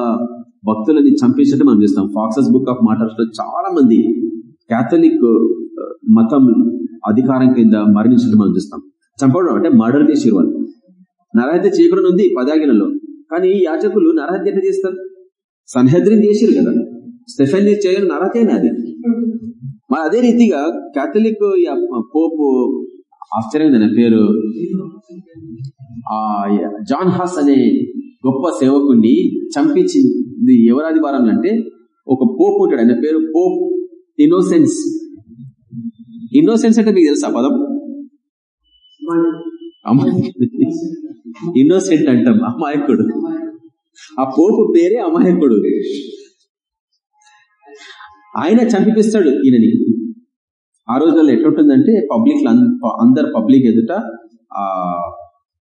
భక్తులని చంపేసినట్టు మనం చూస్తాం. ఫాక్సెస్ బుక్ ఆఫ్ మాటర్స్లో చాలా మంది క్యాథలిక్ uh, మతం అధికారం కింద మరణించినట్టు మనం చూస్తాం. చంపడం అంటే మర్డర్ చేసేరు వాళ్ళు నరహత్య చేయకుండా ఉంది పదాగినలో కానీ యాజకులు నరహత్య ఎట్లా చేస్తారు? సన్హద్రిని చేసారు కదా. స్టెఫెన్ చేయడం నరహత్యనే అది. మరి అదే రీతిగా క్యాథలిక్ పోపు ఆశ్చర్యం పేరు ఆ జాన్ హాస్ అనే గొప్ప సేవకుణ్ణి చంపించింది యువరాది వారం అంటే ఒక పోపు ఉంటాడు. ఆయన పేరు పోప్ ఇన్నోసెన్స్. ఇన్నోసెన్స్ అంటే మీకు తెలుసా పదం? ఇన్నోసెంట్ అంటాం. అమాయకుడు. ఆ పోపు పేరే అమాయకుడు. ఆయన చంపిస్తాడు ఈయనని. ఆ రోజుల్లో ఎట్లుంటుందంటే పబ్లిక్ అందరు పబ్లిక్ ఎదుట ఆ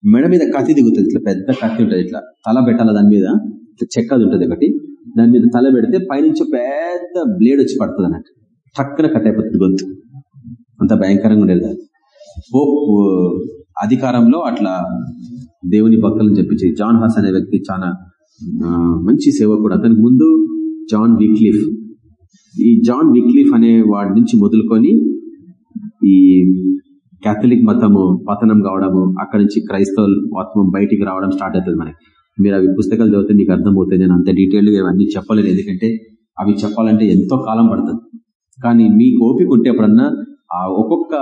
మెడ మీద కత్తి దిగుతుంది. ఇట్లా పెద్ద కత్తి ఉంటుంది ఇట్లా. తల పెట్టాల దాని మీద? ఇట్లా చెక్కది ఉంటుంది ఒకటి. దాని మీద తల పెడితే పైనుంచి పెద్ద బ్లేడ్ వచ్చి పడుతుంది అన్నట్టు. టక్కున కట్ అయిపోతుంది గొంతు. అంత భయంకరంగా ఉండేది అది అధికారంలో అట్లా దేవుని భక్తులను చెప్పించి జాన్ హాస్ అనే వ్యక్తి చాలా మంచి సేవకుడు. అతనికి ముందు జాన్ విక్లిఫ్. ఈ జాన్ విక్లిఫ్ అనే వాడి నుంచి మొదలుకొని ఈ కేథలిక్ మతము పతనం కావడము అక్కడి నుంచి క్రైస్తవ మతం బయటికి రావడం స్టార్ట్ అవుతుంది మనకి మీరు అవి పుస్తకాలు చదివితే మీకు అర్థమవుతుంది. నేను అంత డీటెయిల్గా ఇవన్నీ చెప్పలేను ఎందుకంటే అవి చెప్పాలంటే ఎంతో కాలం పడుతుంది. కానీ మీ ఓపిక ఉంటే ఎప్పుడన్నా ఆ ఒక్కొక్క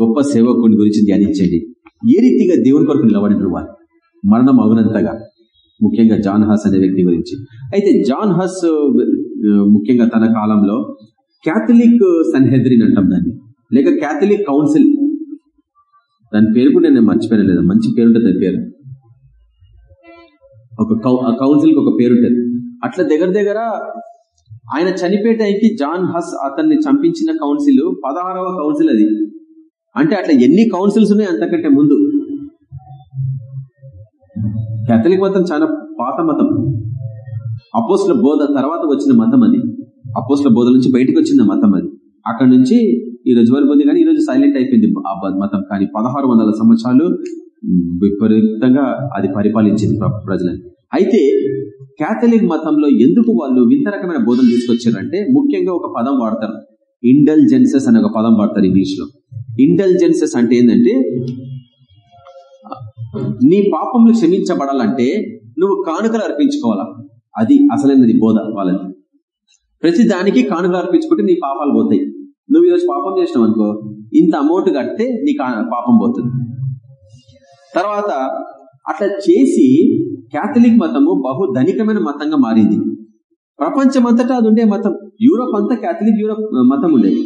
గొప్ప సేవకుని గురించి ధ్యానించండి. ఏ రీతిగా దేవుని కొరకు నిలబడినారు వాళ్ళు మరణం అవునంతగా. ముఖ్యంగా జాన్ హస్ అనే వ్యక్తి గురించి. అయితే జాన్ హస్ ముఖ్యంగా తన కాలంలో క్యాథలిక్ సన్హెద్రిన్ అంటాం దాన్ని. లేక క్యాథలిక్ కౌన్సిల్ దాని పేరు కూడా నేను మర్చిపోయిన లేదా మంచి పేరు ఉంటుంది దాని పేరు. ఒక కౌన్సిల్కి ఒక పేరు ఉంటుంది అట్లా దగ్గర దగ్గర ఆయన చనిపోయేటానికి జాన్ హస్ అతన్ని చంపించిన కౌన్సిల్ పదహారవ కౌన్సిల్ అది. అంటే అట్లా ఎన్ని కౌన్సిల్స్ ఉన్నాయి అంతకంటే ముందు. కేథలిక్ మతం చాలా పాత మతం. అపోస్ల బోధ తర్వాత వచ్చిన మతం అది. అపోస్ల బోధ నుంచి బయటకు వచ్చిన మతం అది. అక్కడ నుంచి ఈ రోజు వరకు ఉంది కానీ ఈ రోజు సైలెంట్ అయిపోయింది ఆ మతం. కానీ పదహారు వందల సంవత్సరాలు విపరీతంగా అది పరిపాలించింది ప్రజలని. అయితే క్యాథలిక్ మతంలో ఎందుకు వాళ్ళు వింత రకమైన బోధన తీసుకొచ్చారంటే ముఖ్యంగా ఒక పదం వాడతారు. ఇంటెలిజెన్సెస్ అనే ఒక పదం వాడతారు ఇంగ్లీష్లో ఇంటెలిజెన్సెస్ అంటే ఏంటంటే నీ పాపములు క్షమించబడాలంటే నువ్వు కానుకలు అర్పించుకోవాలా? అది అసలైనది బోధ వాళ్ళది ప్రతి దానికి కానుకలు అర్పించుకుంటే నీ పాపాలు పోతాయి. నువ్వు ఈరోజు పాపం చేసినావు అనుకో ఇంత అమౌంట్ కడితే నీ పాపం పోతుంది. తర్వాత అట్లా చేసి క్యాథలిక్ మతము బహు ధనికమైన మతంగా మారింది. ప్రపంచమంతటా అది ఉండే మతం. యూరోప్ అంతా క్యాథలిక్ యూరోప్ మతం ఉండేది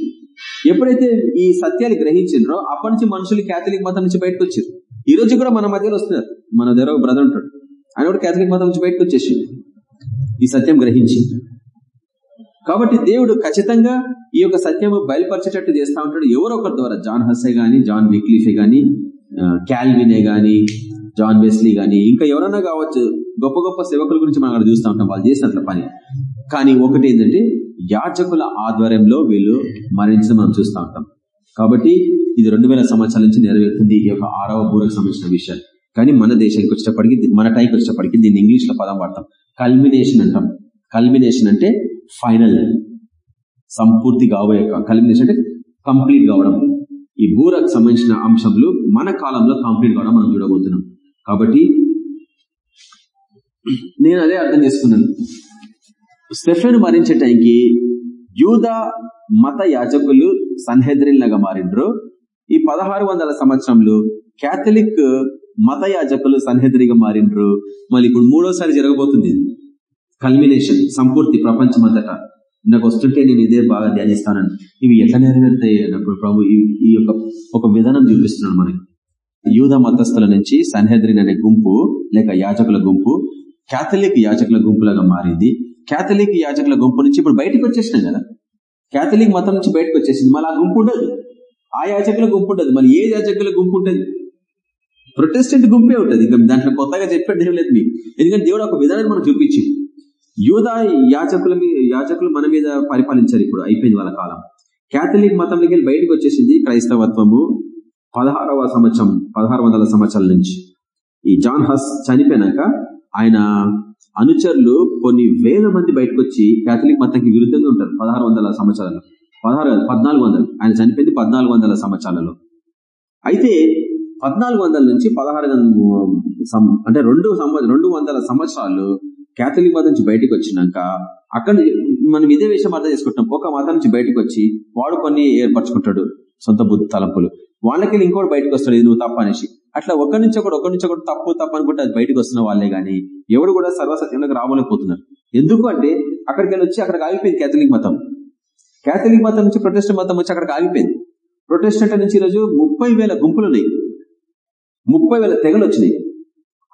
ఎప్పుడైతే ఈ సత్యాలు గ్రహించిండ్రో అప్పటి నుంచి మనుషులు క్యాథలిక్ మతం నుంచి బయటకు వచ్చారు. ఈ రోజు కూడా మన మధ్యలో వస్తున్నారు. మన దగ్గర ఒక బ్రదర్ ఉంటాడు. ఆయన కూడా క్యాథలిక్ మతం నుంచి బయటకు వచ్చేసి ఈ సత్యం గ్రహించి కాబట్టి దేవుడు ఖచ్చితంగా ఈ యొక్క సత్యము బయలుపరిచేటట్టు చేస్తా ఉంటాడు. ఎవరో ఒకరి ద్వారా. జాన్ హస్సే గాని జాన్ విక్లీఫే గాని క్యాల్వినే గాని జాన్ వెస్లీ గాని ఇంకా ఎవరన్నా కావచ్చు గొప్ప గొప్ప సేవకుల గురించి మనం అక్కడ చూస్తూ ఉంటాం. వాళ్ళు చేసినట్ల పని. కానీ ఒకటి ఏంటంటే యాజకుల ఆధ్వర్యంలో వీళ్ళు మరణించడం మనం చూస్తూ ఉంటాం. కాబట్టి ఇది రెండు వేల సంవత్సరాల నుంచి నెరవేరుతుంది. ఈ యొక్క ఆరవ బూరకు సంబంధించిన విషయాలు కానీ మన దేశానికి వచ్చేటప్పటికి మన టైంకి వచ్చేటప్పటికి దీన్ని ఇంగ్లీష్లో పదం వాడతాం. కల్మినేషన్ అంటాం. కల్మినేషన్ అంటే ఫైనల్. సంపూర్తి కావే కల్మినేషన్ అంటే కంప్లీట్ కావడం. ఈ బూరకు సంబంధించిన అంశంలో మన కాలంలో కంప్లీట్ కావడం మనం చూడబోతున్నాం. కాబట్టి నేను అదే అర్థం చేసుకున్నాను. స్టెఫెన్ మరించే టైంకి యూద మత యాజకులు సన్హెద్రిన్ లాగా మారిండ్రు. ఈ పదహారు వందల సంవత్సరంలో క్యాథలిక్ మత యాజకులు సన్హెద్రిగా మారిండ్రు. మళ్ళీ ఇప్పుడు మూడోసారి జరగబోతుంది. కల్మినేషన్ సంపూర్తి ప్రపంచమంతటా. నాకు వస్తుంటే నేను ఇదే బాగా ధ్యానిస్తానని. ఇవి ఎట్లా నెరవేరుతాయి అన్నప్పుడు ప్రభు ఈ యొక్క ఒక విధానం చూపిస్తున్నాను మనకి. యూధ మతస్థుల నుంచి సన్హెద్రిన్ అనే గుంపు లేక యాజకుల గుంపు క్యాథలిక్ యాజకుల గుంపులాగా మారింది. క్యాథలిక్ యాజకుల గుంపు నుంచి ఇప్పుడు బయటకు వచ్చేసినాయి కదా. క్యాథలిక్ మతం నుంచి బయటకు వచ్చేసింది. మళ్ళీ ఆ గుంపు ఉండదు. ఆ యాజకుల గుంపు ఉండదు. మళ్ళీ ఏ యాజకుల గుంపు ఉంటుంది ప్రొటెస్టెంట్ గుంపే ఉంటుంది. ఇంకా దాంట్లో కొత్తగా చెప్పేది ఏం లేదు మీకు. ఎందుకంటే దేవుడు ఒక విధానాన్ని మనం చూపించింది యూదా యాజకుల యాజకులు మన మీద పరిపాలించారు ఇప్పుడు అయిపోయింది వాళ్ళ కాలం. క్యాథలిక్ మతంలోకి వెళ్ళి బయటకు వచ్చేసింది క్రైస్తవత్వము పదహారవ సంవత్సరం పదహారు వందల సంవత్సరాల నుంచి. ఈ జాన్ హస్ చనిపోయినాక ఆయన అనుచరులు కొన్ని వేల మంది బయటకు వచ్చి కేథలిక్ మతానికి విరుద్ధంగా ఉంటారు పదహారు వందల సంవత్సరాలు పదహారు పద్నాలుగు వందలు. ఆయన చనిపోయింది పద్నాలుగు వందల సంవత్సరాలలో. అయితే పద్నాలుగు వందల నుంచి పదహారు అంటే రెండు రెండు వందల సంవత్సరాలు కేథలిక్ మతం నుంచి బయటకు వచ్చినాక అక్కడ మనం ఇదే విషయం అర్థం చేసుకుంటాం ఒక మతం నుంచి బయటకు వచ్చి వాడు కొన్ని ఏర్పరచుకుంటాడు. సొంత బుద్ధి తలంపులు. వాళ్ళకి ఇంకోటి బయటకు వస్తాడు. ఇది నువ్వు తప్ప అనేసి. అట్లా ఒకరి నుంచి ఒకటి ఒకరి నుంచి ఒకటి తప్పు తప్పు అనుకుంటే అది బయటకు వస్తున్న వాళ్ళే గాని ఎవడు కూడా సర్వసత్యంలోకి రావలేకపోతున్నారు ఎందుకు అంటే అక్కడికి వెళ్ళి వచ్చి అక్కడికి ఆగిపోయింది కేథలిక్ మతం. కేథలిక్ మతం నుంచి ప్రొటెస్టెంట్ మతం వచ్చి అక్కడికి ఆగిపోయింది. ప్రొటెస్టెంట్ నుంచి ఈరోజు ముప్పై వేల గుంపులు ఉన్నాయి. ముప్పై వేల తెగలు వచ్చినాయి.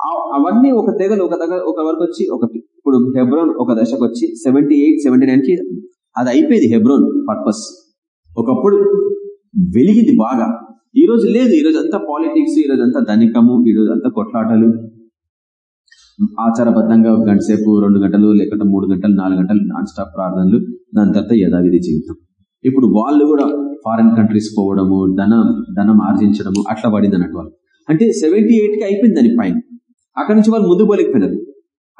అవన్నీ ఒక తెగలు ఒక దగ్గర ఒక వరకు వచ్చి ఒక ఇప్పుడు హెబ్రోన్ ఒక దశకు వచ్చి సెవెంటీ ఎయిట్ సెవెంటీ నైన్కి అది అయిపోయింది హెబ్రోన్ పర్పస్. ఒకప్పుడు వెలిగింది బాగా. ఈ రోజు లేదు ఈ రోజు అంతా పాలిటిక్స్ ఈ రోజు అంతా ధనికము ఈ రోజు అంతా కొట్లాటలు. ఆచారబద్ధంగా ఒక గంట సేపు రెండు గంటలు లేకుంటే మూడు గంటలు నాలుగు గంటలు నాన్ స్టాప్ ప్రార్థనలు దాని తర్వాత యథావిధి జీవితం. ఇప్పుడు వాళ్ళు కూడా ఫారెన్ కంట్రీస్ పోవడము ధనం ధనం ఆర్జించడము అట్లా పడింది అన్నట్టు వాళ్ళు. అంటే సెవెంటీ ఎయిట్కి అయిపోయింది దాని పైన. అక్కడి నుంచి వాళ్ళు ముందు పోలేకపోయినారు.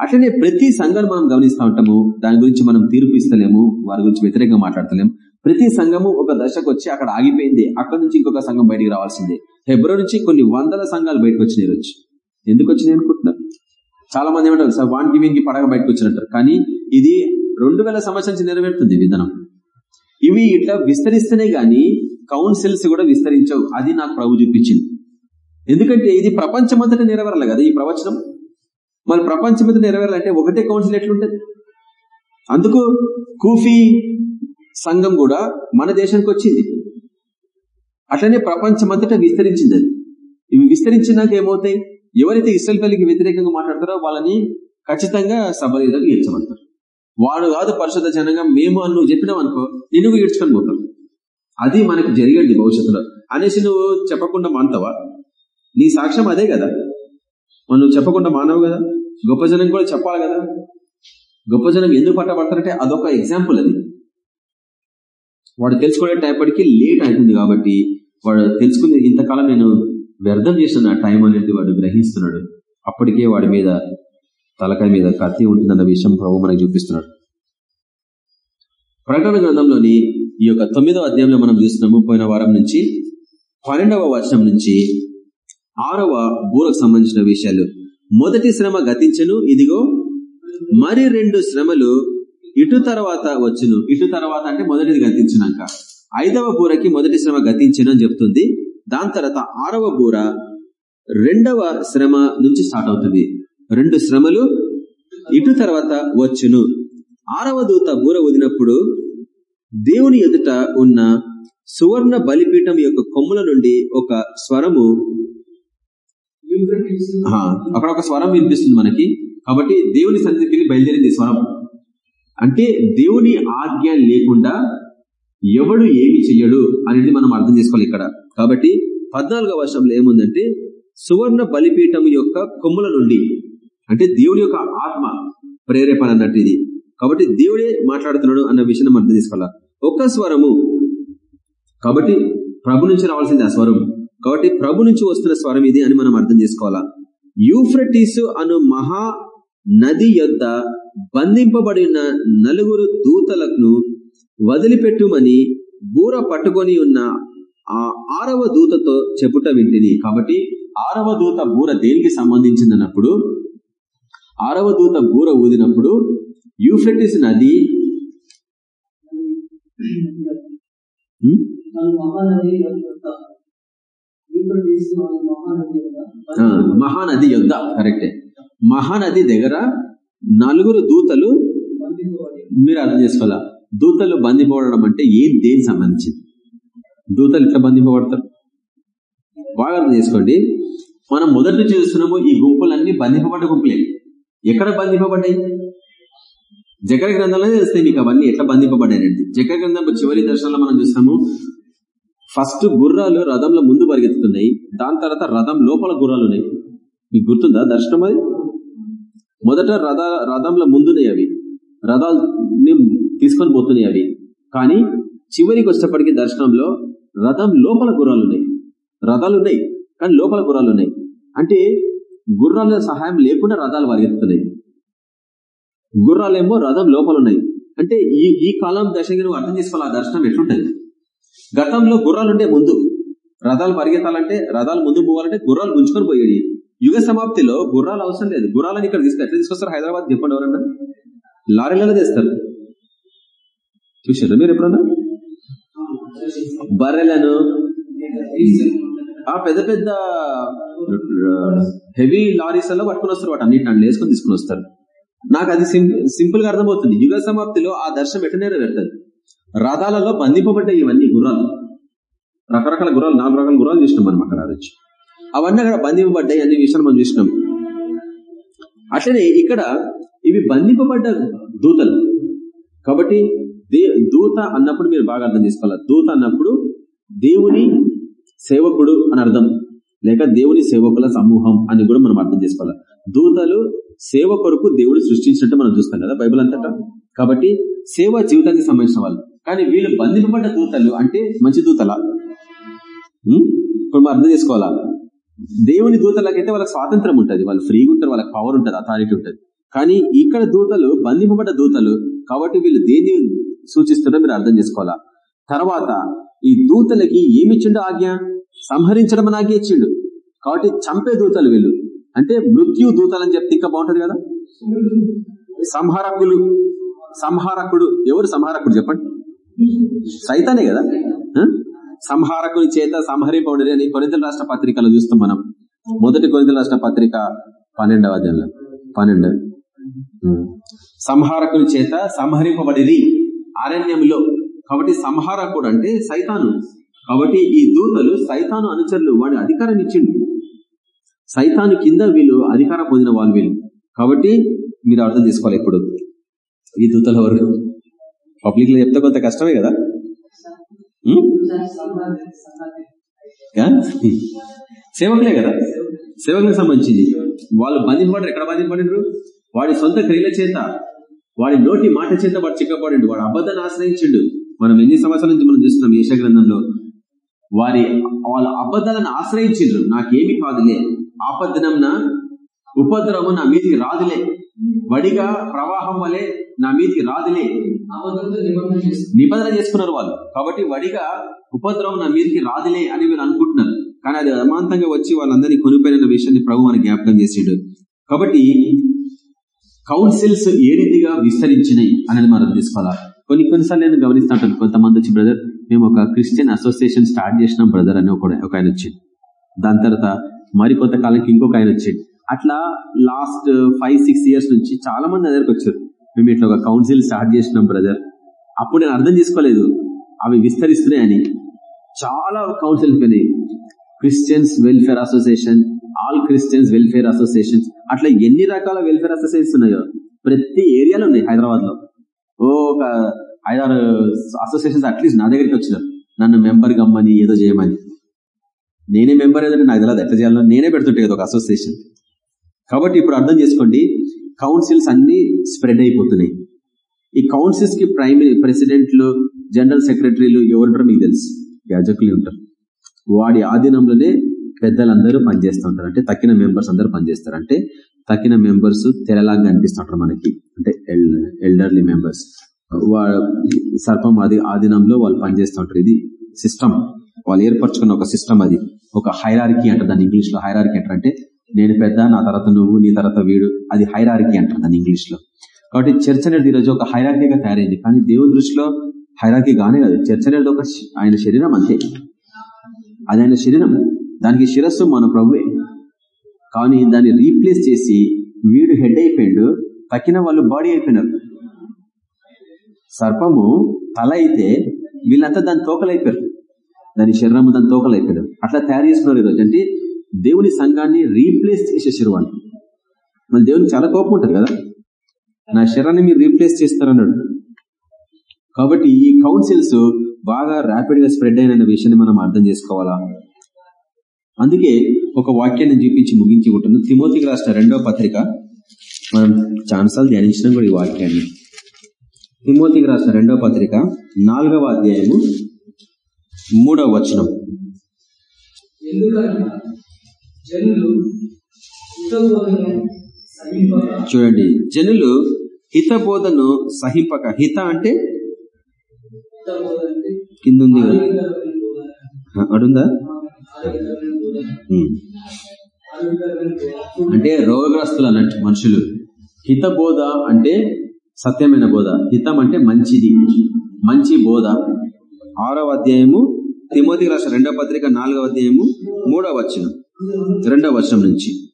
అట్లనే ప్రతి సంఘాన్ని మనం గమనిస్తూ ఉంటాము. దాని గురించి మనం తీర్పు ఇస్తలేము. వారి గురించి వ్యతిరేకంగా మాట్లాడతలేము. ప్రతి సంఘము ఒక దశకు వచ్చి అక్కడ ఆగిపోయింది. అక్కడ నుంచి ఇంకొక సంఘం బయటికి రావాల్సిందే. ఫిబ్రవరి నుంచి కొన్ని వందల సంఘాలు బయటకు వచ్చినాయి వచ్చి ఎందుకు వచ్చినాయి అనుకుంటున్నారు చాలా మంది ఏమంటారు సార్ వాన్ గివింగ్ పడగ బయటకు వచ్చినట్టారు కానీ ఇది రెండు వేల సంవత్సరాల నుంచి నెరవేరుతుంది విధానం. ఇవి ఇట్లా విస్తరిస్తేనే గాని కౌన్సిల్స్ కూడా విస్తరించవు. అది నాకు ప్రభు చూపించింది. ఎందుకంటే ఇది ప్రపంచమంతట నెరవేరాలి కదా ఈ ప్రవచనం? మరి ప్రపంచమంతట నెరవేరాలంటే ఒకటే కౌన్సిల్ ఎట్లుంటుంది? అందుకు కూఫీ సంఘం కూడా మన దేశానికి వచ్చింది. అట్లనే ప్రపంచమంతటా విస్తరించింది అది. ఇవి విస్తరించినాక ఏమవుతాయి? ఎవరైతే ఇస్రాయల్ పల్లికి వ్యతిరేకంగా మాట్లాడతారో వాళ్ళని ఖచ్చితంగా సభ ఎదురు ఈడ్చమంటారు వాడు కాదు పరిశుద్ధ జనంగా మేము అని నువ్వు చెప్పినావు అనుకో నిన్ను ఈడ్చుకొని పోతాం అది మనకు జరిగండి భవిష్యత్తులో. అనేసి నువ్వు చెప్పకుండా మానతావా నీ సాక్ష్యం అదే కదా. మనం నువ్వు చెప్పకుండా మానవు కదా. గొప్ప జనం కూడా చెప్పాలి కదా. గొప్ప జనం ఎందుకు పట్టబడతారంటే అదొక ఎగ్జాంపుల్ అది. వాడు తెలుసుకునే టైప్పటికి లేట్ అవుతుంది కాబట్టి వాడు తెలుసుకునే ఇంతకాలం నేను వ్యర్థం చేసిన టైం అనేది వాడు గ్రహిస్తున్నాడు. అప్పటికే వాడి మీద తలకాయ మీద కత్తి ఉంటుందన్న విషయం ప్రభు మనకు చూపిస్తున్నాడు. ప్రకటన గ్రంథంలోని ఈ యొక్క తొమ్మిదవ అధ్యాయంలో మనం చూస్తున్నాము పోయిన వారం నుంచి పన్నెండవ వర్షం నుంచి ఆరవ బూరకు సంబంధించిన విషయాలు. మొదటి శ్రమ గతించను ఇదిగో మరి రెండు శ్రమలు ఇటు తర్వాత వచ్చును. ఇటు తర్వాత అంటే మొదటిది గతించినాక. ఐదవ బూరకి మొదటి శ్రమ గతించను అని చెప్తుంది. దాని తర్వాత ఆరవ బూర రెండవ శ్రమ నుంచి స్టార్ట్ అవుతుంది. రెండు శ్రమలు ఇటు తర్వాత వచ్చును. ఆరవ దూత బూర వదినప్పుడు దేవుని ఎదుట ఉన్న సువర్ణ బలిపీఠం యొక్క కొమ్ముల నుండి ఒక స్వరము అక్కడ ఒక స్వరం వినిపిస్తుంది మనకి. కాబట్టి దేవుని సన్నిధికి బయలుదేరింది స్వరం. అంటే దేవుని ఆజ్ఞ లేకుండా ఎవడు ఏమి చెయ్యడు అనేది మనం అర్థం చేసుకోవాలి ఇక్కడ. కాబట్టి పద్నాలుగో వర్షంలో ఏముందంటే సువర్ణ బలిపీఠం యొక్క కొమ్ముల నుండి అంటే దేవుని యొక్క ఆత్మ ప్రేరేపణ అన్నట్టు ఇది. కాబట్టి దేవుడే మాట్లాడుతున్నాడు అన్న విషయం అర్థం చేసుకోవాలా? ఒక్క స్వరము. కాబట్టి ప్రభు నుంచి రావాల్సింది ఆ స్వరం. కాబట్టి ప్రభు నుంచి వస్తున్న స్వరం ఇది అని మనం అర్థం చేసుకోవాలా? యూఫ్రటీస్ అను మహా నది యొద్ద బంధింపబడిన నలుగురు దూతలకు వదిలిపెట్టుమని బూర పట్టుకొని ఉన్న ఆ ఆరవ దూతతో చెప్పుట వింటిని. కాబట్టి ఆరవ దూత బూర దేనికి సంబంధించిందన్నప్పుడు ఆరవ దూత బూర ఊదినప్పుడు యూఫ్రటిస్ నది మహానది యొద్ద కరెక్టే మహానది దగ్గర నలుగురు దూతలు మీరు అర్థం చేసుకోవాలా? దూతలు బంధిపోవడం అంటే ఏం దేని సంబంధించింది? దూతలు ఇట్లా బంధింపబడతారు? బాగా అర్థం చేసుకోండి. మనం మొదటి నుంచి చూస్తున్నాము ఈ గుంపులన్నీ బంధింపబడ్డ గుంపులే. ఎక్కడ బంధింపబడ్డాయి? జకర గ్రంథంలో తెలుస్తాయి మీకు అవన్నీ ఎట్లా బంధింపబడ్డాయండి జకర గ్రంథం చివరి దర్శనంలో మనం చూస్తాము ఫస్ట్ గుర్రాలు రథంలో ముందు పరిగెత్తుతున్నాయి. దాని తర్వాత రథం లోపల గుర్రాలు ఉన్నాయి. మీకు గుర్తుందా దర్శనం అది? మొదట రథ రథంలో ముందున్నాయి అవి. రథాలని తీసుకొని పోతున్నాయి అవి. కానీ చివరికి వచ్చేటప్పటికి దర్శనంలో రథం లోపల గుర్రాలు ఉన్నాయి. రథాలు ఉన్నాయి కానీ లోపల గుర్రాలు ఉన్నాయి. అంటే గుర్రాల సహాయం లేకుండా రథాలు పరిగెత్తుతున్నాయి. గుర్రాలేమో రథం లోపల ఉన్నాయి. అంటే ఈ ఈ కాలం దశగా నువ్వు అర్థం చేసుకోవాలి ఆ దర్శనం ఎట్లుంటది? గతంలో గుర్రాలు ఉండే ముందు రథాలు పరిగెత్తాలంటే రథాలు ముందు పోవాలంటే గుర్రాలు ముంచుకొని పోయేది. యుగ సమాప్తిలో గుర్రాలు అవసరం లేదు. గుర్రాలని ఇక్కడ తీసుకు ఎట్లా తీసుకొస్తారు? హైదరాబాద్ చెప్పండి ఎవరన్నా? లారీలలో తెస్తారు చూసారా మీరు ఎప్పుడన్నా? బర్రెలను. ఆ పెద్ద పెద్ద హెవీ లారీస్లో పట్టుకుని వస్తారు వాటి అన్నిటిని నన్ను వేసుకొని తీసుకుని వస్తారు. నాకు అది సింపుల్గా అర్థమవుతుంది. యుగ సమాప్తిలో ఆ దర్శనం ఎట్లా నెరవేరుతుంది? రథాలలో బంధింపబడ్డాయి ఇవన్నీ గుర్రాలు. రకరకాల గుర్రాలు నాలుగు రకాల గుర్రాలు చూసినాం అనమాట రాజు. అవన్నీ అక్కడ బంధింపబడ్డాయి అనే విషయాలు మనం చూసినాం. అట్లనే ఇక్కడ ఇవి బంధింపబడ్డ దూతలు. కాబట్టి దూత అన్నప్పుడు మీరు బాగా అర్థం చేసుకోవాలి. దూత అన్నప్పుడు దేవుని సేవకుడు అని అర్థం. లేక దేవుని సేవకుల సమూహం అని కూడా మనం అర్థం చేసుకోవాలి. దూతలు సేవ కొరకు దేవుడు సృష్టించినట్టు మనం చూస్తాం కదా బైబిల్ అంతటా. కాబట్టి సేవ జీవితానికి సంబంధించిన వాళ్ళు. కానీ వీళ్ళు బంధింపబడ్డ దూతలు అంటే మంచి దూతల? ఇప్పుడు మనం అర్థం చేసుకోవాలా? దేవుని దూతలకైతే వాళ్ళకి స్వాతంత్రం ఉంటుంది. వాళ్ళు ఫ్రీగా ఉంటారు వాళ్ళకి పవర్ ఉంటుంది అథారిటీ ఉంటుంది. కానీ ఇక్కడ దూతలు బంధింపబడ్డ దూతలు కాబట్టి వీళ్ళు దేన్ని సూచిస్తున్నారో మీరు అర్థం చేసుకోవాలా? తర్వాత ఈ దూతలకి ఏమిచ్చిండో ఆజ్ఞ? సంహరించడం నాకే ఇచ్చిండు కాబట్టి చంపే దూతలు వీళ్ళు. అంటే మృత్యు దూతలు అని చెప్తే ఇంకా బాగుంటది కదా? సంహారకులు. సంహారకుడు. ఎవరు సంహారకుడు చెప్పండి? సైతానే కదా? సంహారకుని చేత సంహరింపబడి అని కొరింతల రాష్ట్ర పత్రికలో చూస్తాం మనం. మొదటి కొరింతల రాష్ట్ర పత్రిక పన్నెండవ అధ్యాయంలో. పన్నెండు. సంహారకుని చేత సంహరింపబడిరి. అరణ్యంలో కాబట్టి సంహారకుడు అంటే సైతాను. కాబట్టి ఈ దూతలు సైతాను అనుచరులు వాడి అధికారం ఇచ్చిండు. సైతాను కింద వీళ్ళు అధికారం పొందిన వాళ్ళు వీళ్ళు. కాబట్టి మీరు అర్థం చేసుకోవాలి ఇప్పుడు. ఈ దూతలు ఎవరు? పబ్లిక్లో చెప్తే కొంత కష్టమే కదా? సేవకులే కదా? సేవకులకు సంబంధించింది. వాళ్ళు బంధింపడరు ఎక్కడ బంధింపడినరు వాడి సొంత క్రియల చేత వాడి నోటి మాట చేత వాడు చిక్కబడిండు. వాడు అబద్ధాన్ని ఆశ్రయించిండు. మనం ఎన్ని సంవత్సరాల నుంచి మనం చూస్తున్నాం యశ గ్రంథంలో? వారి వాళ్ళ అబద్ధాలను ఆశ్రయించిండ్రు. నాకేమి కాదులే. ఆపద్దినంన ఉపద్రవము నా మీదికి రాదులే. వడిగా ప్రవాహం వలె నా మీదికి రాదులే. నిబంధన చేసుకున్నారు వాళ్ళు. కాబట్టి వడిగా ఉపద్రవం నా మీదికి రాదులే అని వీళ్ళు అనుకుంటున్నారు. కానీ అది అమాంతంగా వచ్చి వాళ్ళందరినీ కొనిపోయిన విషయాన్ని ప్రభు మనకి జ్ఞాపకం చేసాడు కాబట్టి కౌన్సిల్స్ ఏ రీతిగా విస్తరించినాయి అనేది మనం తీసుకోవాలా కొన్ని కొన్నిసార్లు నేను గమనిస్తుంటాను కొంతమంది వచ్చి బ్రదర్ మేము ఒక క్రిస్టియన్ అసోసియేషన్ స్టార్ట్ చేసినాం బ్రదర్ అని ఒక ఒక ఆయన వచ్చింది దాని తర్వాత మరి కొంతకాలంకి ఇంకొక ఆయన వచ్చింది అట్లా లాస్ట్ ఫైవ్ సిక్స్ ఇయర్స్ నుంచి చాలా మంది దగ్గరకు వచ్చారు. మేము ఇట్లా ఒక కౌన్సిల్ స్టార్ట్ చేసినాం బ్రదర్ అప్పుడు నేను అర్థం చేసుకోలేదు. అవి విస్తరిస్తున్నాయని. చాలా కౌన్సిల్ పోయినాయి Christians welfare association all Christians welfare associations అట్లా ఎన్ని రకాల వెల్ఫేర్ అసోసియేషన్స్ ఉన్నాయో. ప్రతి ఏరియాలో ఉన్నాయి హైదరాబాద్లో ఓ ఒక ఐదారు అసోసియేషన్స్ అట్లీస్ట్ నా దగ్గరికి వచ్చినారు నన్ను మెంబర్ గమ్మని ఏదో చేయమని. నేనే మెంబర్ ఏదంటే నాకు తెలియదు ఎట్లా చేయాలో నేనే పెడుతుంటే కదా ఒక అసోసియేషన్ కాబట్టి ఇప్పుడు అర్థం చేసుకోండి కౌన్సిల్స్ అన్ని స్ప్రెడ్ అయిపోతున్నాయి. ఈ కౌన్సిల్స్కి ప్రైమరీ ప్రెసిడెంట్లు జనరల్ సెక్రటరీలు ఎవరుంటారో మీకు తెలుసు. యాజకులు ఉంటారు. వాడి ఆధీనంలోనే పెద్దలందరూ పనిచేస్తూ ఉంటారు. అంటే తక్కిన మెంబర్స్ అందరూ పనిచేస్తారు. అంటే తక్కిన మెంబర్స్ తెరలాగా అనిపిస్తుంటారు మనకి. అంటే ఎల్డర్లీ మెంబర్స్ సర్పం ఆది ఆధీనంలో వాళ్ళు పనిచేస్తూ ఉంటారు ఇది సిస్టమ్ వాళ్ళు ఏర్పరచుకున్న ఒక సిస్టమ్ అది. ఒక హైరార్కీ అంటారు దాన్ని ఇంగ్లీష్లో. హైరార్కీ అంటారు. అంటే నేను పెద్ద నా తర్వాత నువ్వు నీ తర్వాత వీడు. అది హైరార్కీ అంటారు దాన్ని ఇంగ్లీష్లో. కాబట్టి చర్చ అనేది ఈరోజు ఒక హైరార్కీగా తయారైంది. కానీ దేవుని దృష్టిలో హైరార్కీ గానే కాదు. చర్చ అనేది ఒక ఆయన శరీరం అంతే. అది ఆయన శరీరం. దానికి శిరస్సు మన ప్రభువే. కానీ దాన్ని రీప్లేస్ చేసి వీడు హెడ్ అయిపోయాడు. తక్కిన వాళ్ళు బాడీ అయిపోయినారు. సర్పము తల అయితే వీళ్ళంతా దాని తోకలైపోయారు. దాని శరీరము దాని తోకలైపోయారు. అట్లా తయారు చేసుకున్నారు ఈరోజు. అంటే దేవుని సంఘాన్ని రీప్లేస్ చేసేసారు వాళ్ళు. మన దేవునికి చాలా కోపం ఉంటుంది కదా? నా శరీరాన్ని మీరు రీప్లేస్ చేస్తారన్నాడు. కాబట్టి ఈ కౌన్సిల్స్ బాగా ర్యాపిడ్గా స్ప్రెడ్ అయిన విషయాన్ని మనం అర్థం చేసుకోవాలా? అందుకే ఒక వాక్యాన్ని చూపించి ముగించి ఉంటున్నాం తిమోతికి రాసిన రెండవ పత్రిక. మనం ఛాన్సాలు ధ్యానించడం కూడా ఈ వాక్యాన్ని. తిమోతికి రాసిన రెండవ పత్రిక నాలుగవ అధ్యాయము మూడవ వచనం. చూడండి జనులు హితబోధను సహింపక. హిత అంటే? కింద. ఉంది అడుందా? అంటే రోగగ్రస్తులు అన్నట్టు మనుషులు. హితబోధ అంటే సత్యమైన బోధ. హితం అంటే మంచిది. మంచి బోధ. ఆరవ అధ్యాయము తిమోతి రాష్ట్ర రెండవ పత్రిక నాలుగవ అధ్యాయము మూడవ వచనం. రెండవ వచనం నుంచి.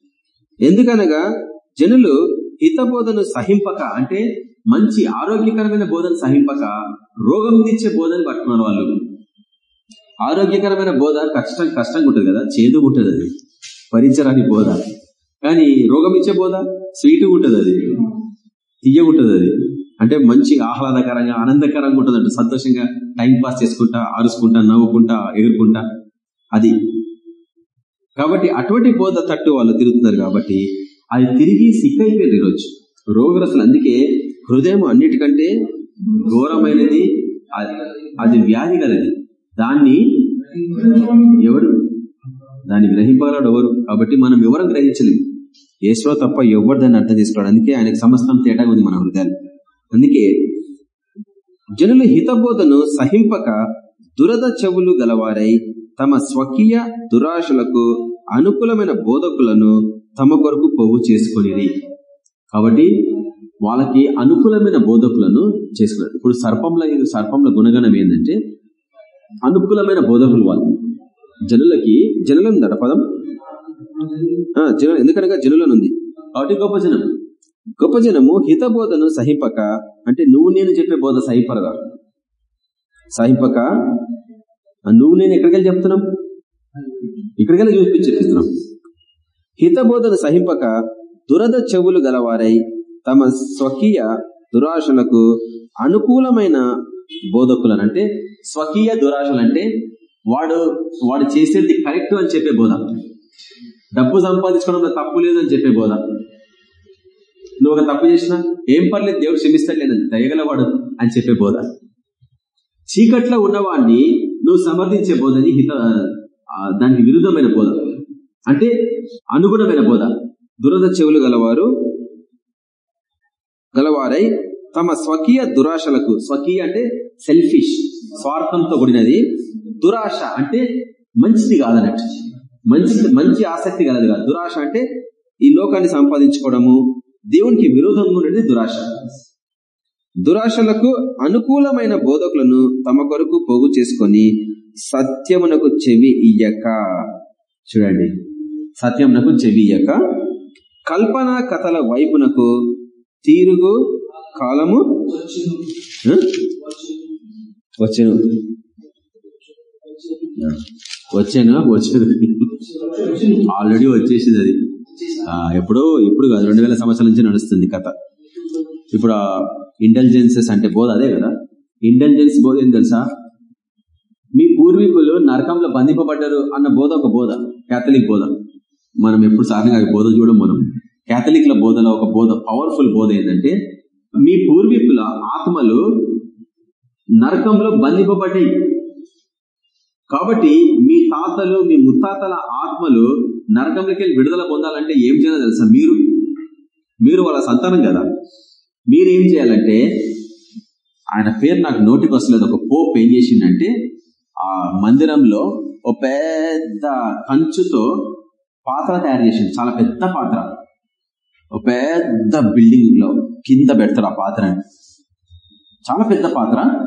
ఎందుకనగా జనులు హితబోధను సహింపక అంటే మంచి ఆరోగ్యకరమైన బోధన సహింపక రోగం తెచ్చే బోధను పట్టుకున్నారు వాళ్ళు. ఆరోగ్యకరమైన బోధ కష్టం కష్టంగా ఉంటుంది కదా చేదు ఉంటుంది అది. భరించరాని బోధ. కానీ రోగం ఇచ్చే బోధ స్వీట్ ఉంటుంది అది. తీయగుంటుంది అది. అంటే మంచి ఆహ్లాదకరంగా ఆనందకరంగా ఉంటుంది సంతోషంగా టైం పాస్ చేసుకుంటా ఆరుసుకుంటా నవ్వుకుంటా ఎగురుకుంటా. అది. కాబట్టి అటువంటి బోధ తట్టు వాళ్ళు తిరుగుతున్నారు కాబట్టి అది తిరిగి సిక్కైపోయారు ఈరోజు. రోగరసులు అందుకే హృదయం అన్నిటికంటే ఘోరమైనది అది వ్యాధి కలది. దాన్ని ఎవరు? దాన్ని గ్రహింపగలడు ఎవరు? కాబట్టి మనం ఎవరు గ్రహించలేము యేసో తప్ప ఎవరు దాన్ని అర్థం చేసుకోవడం అందుకే ఆయనకు సమస్తం తేటా ఉంది మన హృదయాలు. అందుకే జనుల హితబోధను సహింపక దురద చెవులు గలవారై తమ స్వకీయ దురాశలకు అనుకూలమైన బోధకులను తమ కొరకు పొవ్వు చేసుకునేది కాబట్టి వాళ్ళకి అనుకూలమైన బోధకులను చేసుకున్నారు. ఇప్పుడు సర్పంల సర్పంల గుణగణం ఏంటంటే అనుకూలమైన బోధకులు వాళ్ళు. జనులకి జనులను దడ పదం జనులు ఎందుకనగా జనులనుంది? కాబట్టి గొప్ప జనం. గొప్ప జనము హితబోధను సహింపక అంటే నువ్వు నేను చెప్పే బోధ సహింపరగా సహింపక? నువ్వు నేను ఎక్కడికెళ్ళి చెప్తున్నాం? ఇక్కడికెళ్ళి చూపించి చెప్పిస్తున్నాం. హితబోధను సహింపక దురద చెవులు గలవారై తమ స్వకీయ దురాశలకు అనుకూలమైన బోధకులను అంటే స్వకీయ దురాశలు అంటే వాడు వాడు చేసేది కరెక్ట్ అని చెప్పే బోధ. డబ్బు సంపాదించుకోవడంలో తప్పు లేదని చెప్పే బోధ. నువ్వు ఒక తప్పు చేసినా ఏం పర్లేదు దేవుడు క్షమిస్తాడు దయగలవాడు అని చెప్పే బోధ. చీకట్లో ఉన్నవాడిని నువ్వు సమర్థించే బోధని హిత దానికి విరుద్ధమైన బోధ. అంటే అనుగుణమైన బోధ. దురద చెవులు గలవారు గలవారై తమ స్వకీయ దురాశలకు స్వకీయ అంటే సెల్ఫిష్ స్వార్థంతో కూడినది. దురాశ అంటే మంచిది కాదన్నట్టు. మంచి మంచి ఆసక్తి కలదు కాదు. దురాశ అంటే ఈ లోకాన్ని సంపాదించుకోవడము దేవునికి విరోధంగా ఉండేది దురాశ. దురాశలకు అనుకూలమైన బోధకులను తమ కొరకు పోగు చేసుకొని సత్యమునకు చెవి ఇయ్యక. చూడండి. సత్యంనకు చెవియక కల్పన కథల వైపునకు తీరుగు కాలము? వచ్చాను. వచ్చానా? వచ్చేది. ఆల్రెడీ వచ్చేసింది అది. ఎప్పుడో ఇప్పుడు కాదు రెండు వేల సంవత్సరాల నుంచి నడుస్తుంది కథ. ఇప్పుడు ఇంటెలిజెన్సెస్ అంటే బోధ అదే కదా? ఇంటెలిజెన్స్ బోధ ఏం తెలుసా? మీ పూర్వీకులు నరకంలో బంధింపబడ్డారు అన్న బోధ ఒక బోధ కేథలిక్ బోధ. మనం ఎప్పుడు సాధారణంగా బోధ చూడం మనం. కేథలిక్ల బోధలో ఒక బోధ పవర్ఫుల్ బోధ ఏంటంటే మీ పూర్వీకుల ఆత్మలు నరకంలో బంధింపబడ్డాయి. కాబట్టి మీ తాతలు మీ ముత్తాతల ఆత్మలు నరకంలోకి వెళ్ళి విడుదల పొందాలంటే ఏం చేయాలో తెలుసా? మీరు మీరు వాళ్ళ సంతానం కదా. మీరు ఏం చేయాలంటే ఆయన పేరు నాకు నోటికి వస్తలేదు. ఒక పోప్ ఏం చేసిండంటే ఆ మందిరంలో ఒక పెద్ద కంచుతో పాత్ర తయారు చేసింది చాలా పెద్ద పాత్ర. ఒక పెద్ద బిల్డింగ్లో కింద పెడతారు ఆ పాత్రని. చాలా పెద్ద పాత్ర.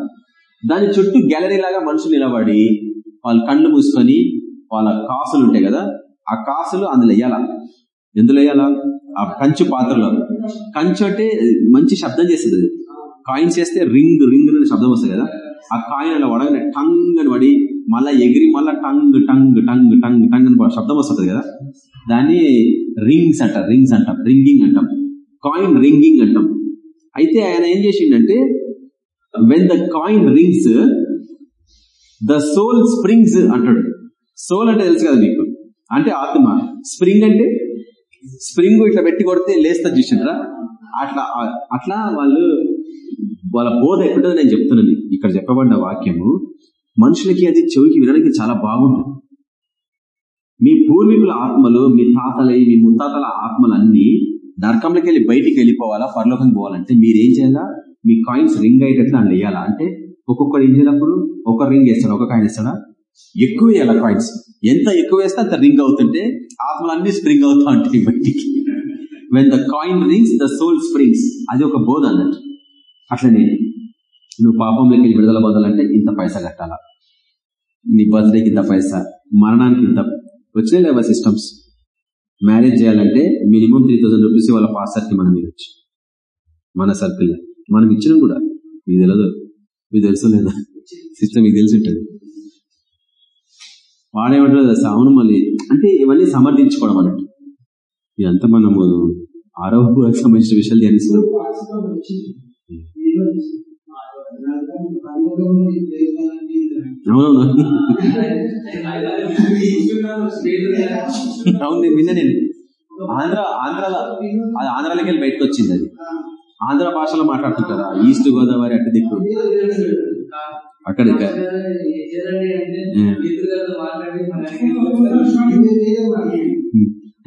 దాని చుట్టూ గ్యాలరీ లాగా మనుషులు నిలబడి వాళ్ళు కళ్ళు మూసుకొని వాళ్ళ కాసులు ఉంటాయి కదా ఆ కాసులు అందులో వేయాలా? ఎందులో వేయాలా? ఆ కంచు పాత్రలో. కంచు అంటే మంచి శబ్దం చేస్తుంది. అది కాయిన్స్ చేస్తే రింగ్ రింగ్ అనే శబ్దం వస్తుంది కదా. ఆ కాయిన్ అలా వడగానే టంగ్ అని పడి మళ్ళా ఎగిరి మళ్ళా టంగ్ టంగ్ టంగ్ టంగ్ టంగ్ అని శబ్దం వస్తుంది కదా. దాన్ని రింగ్స్ అంటారు రింగ్స్ అంటాం రింగింగ్ అంటాం. కాయిన్ రింగింగ్ అంటాం. అయితే ఆయన ఏం చేసిండంటే when the coin rings the soul springs అంటాడు. సోల్ అంటే తెలుసు కదా మీకు అంటే ఆత్మ. స్ప్రింగ్ అంటే? స్ప్రింగ్ ఇట్లా పెట్టి కొడితే లేస్తా చూసినరా అట్లా అట్లా వాళ్ళు వాళ్ళ బోధ ఎక్కడో నేను చెప్తున్నాను. ఇక్కడ చెప్పబడ్డ వాక్యము మనుషులకి అది చెవికి వినడానికి చాలా బాగుంటుంది. మీ పూర్వీకుల ఆత్మలు మీ తాతలై మీ ముత్తాతల ఆత్మలన్నీ నరకంలోకి వెళ్ళి బయటికి వెళ్ళిపోవాలా? పరలోకం పోవాలంటే మీరేం చేయాలా? మీ కాయిన్స్ రింగ్ అయ్యేటట్లు అని వేయాలా? అంటే ఒక్కొక్కరు ఏం చేసినప్పుడు ఒక రింగ్ వేస్తాడు ఒక కాయిన్ వేస్తాడా? ఎక్కువ వేయాల కాయిన్స్ ఎంత ఎక్కువ వేస్తే అంత రింగ్ అవుతుంటే ఆత్మలన్నీ స్ప్రింగ్ అవుతా ఉంటాయి బయటికి when the coin rings the soul springs అది ఒక బోధ అన్నట్టు. అట్లనే నువ్వు పాపంలోకి వెళ్ళి విడుదల బోధాలంటే ఇంత పైసా కట్టాలా? నీ బర్త్డేకి ఇంత పైసా? మరణానికి ఇంత? వచ్చినాయి లేవా సిస్టమ్స్ మ్యారేజ్ చేయాలంటే మినిమం త్రీ థౌసండ్ రూపీస్ వాళ్ళ పాస్టర్కి మనం ఇవ్వచ్చు మన సర్కిల్ మనం ఇచ్చినాం కూడా. మీకు తెలియదు మీకు తెలుసు లేదా? సిస్టమ్ మీకు తెలిసి ఉంటుంది. వాడేమంటారు తెలుసా అవును మళ్ళీ. అంటే ఇవన్నీ సమర్థించుకోవడం అన్నట్టు. ఇదంతా మనము ఆరోగ్యానికి సంబంధించిన విషయాలు ధ్యానిస్తున్నాం. అవునవును. అవును నేను విన్నా నేను ఆంధ్ర ఆంధ్రాలో అది ఆంధ్రాలోకి వెళ్ళి బయటకు వచ్చింది అది. ఆంధ్ర భాషలో మాట్లాడుతుంటారా? ఈస్ట్ గోదావరి అటు దిక్కు. అక్కడ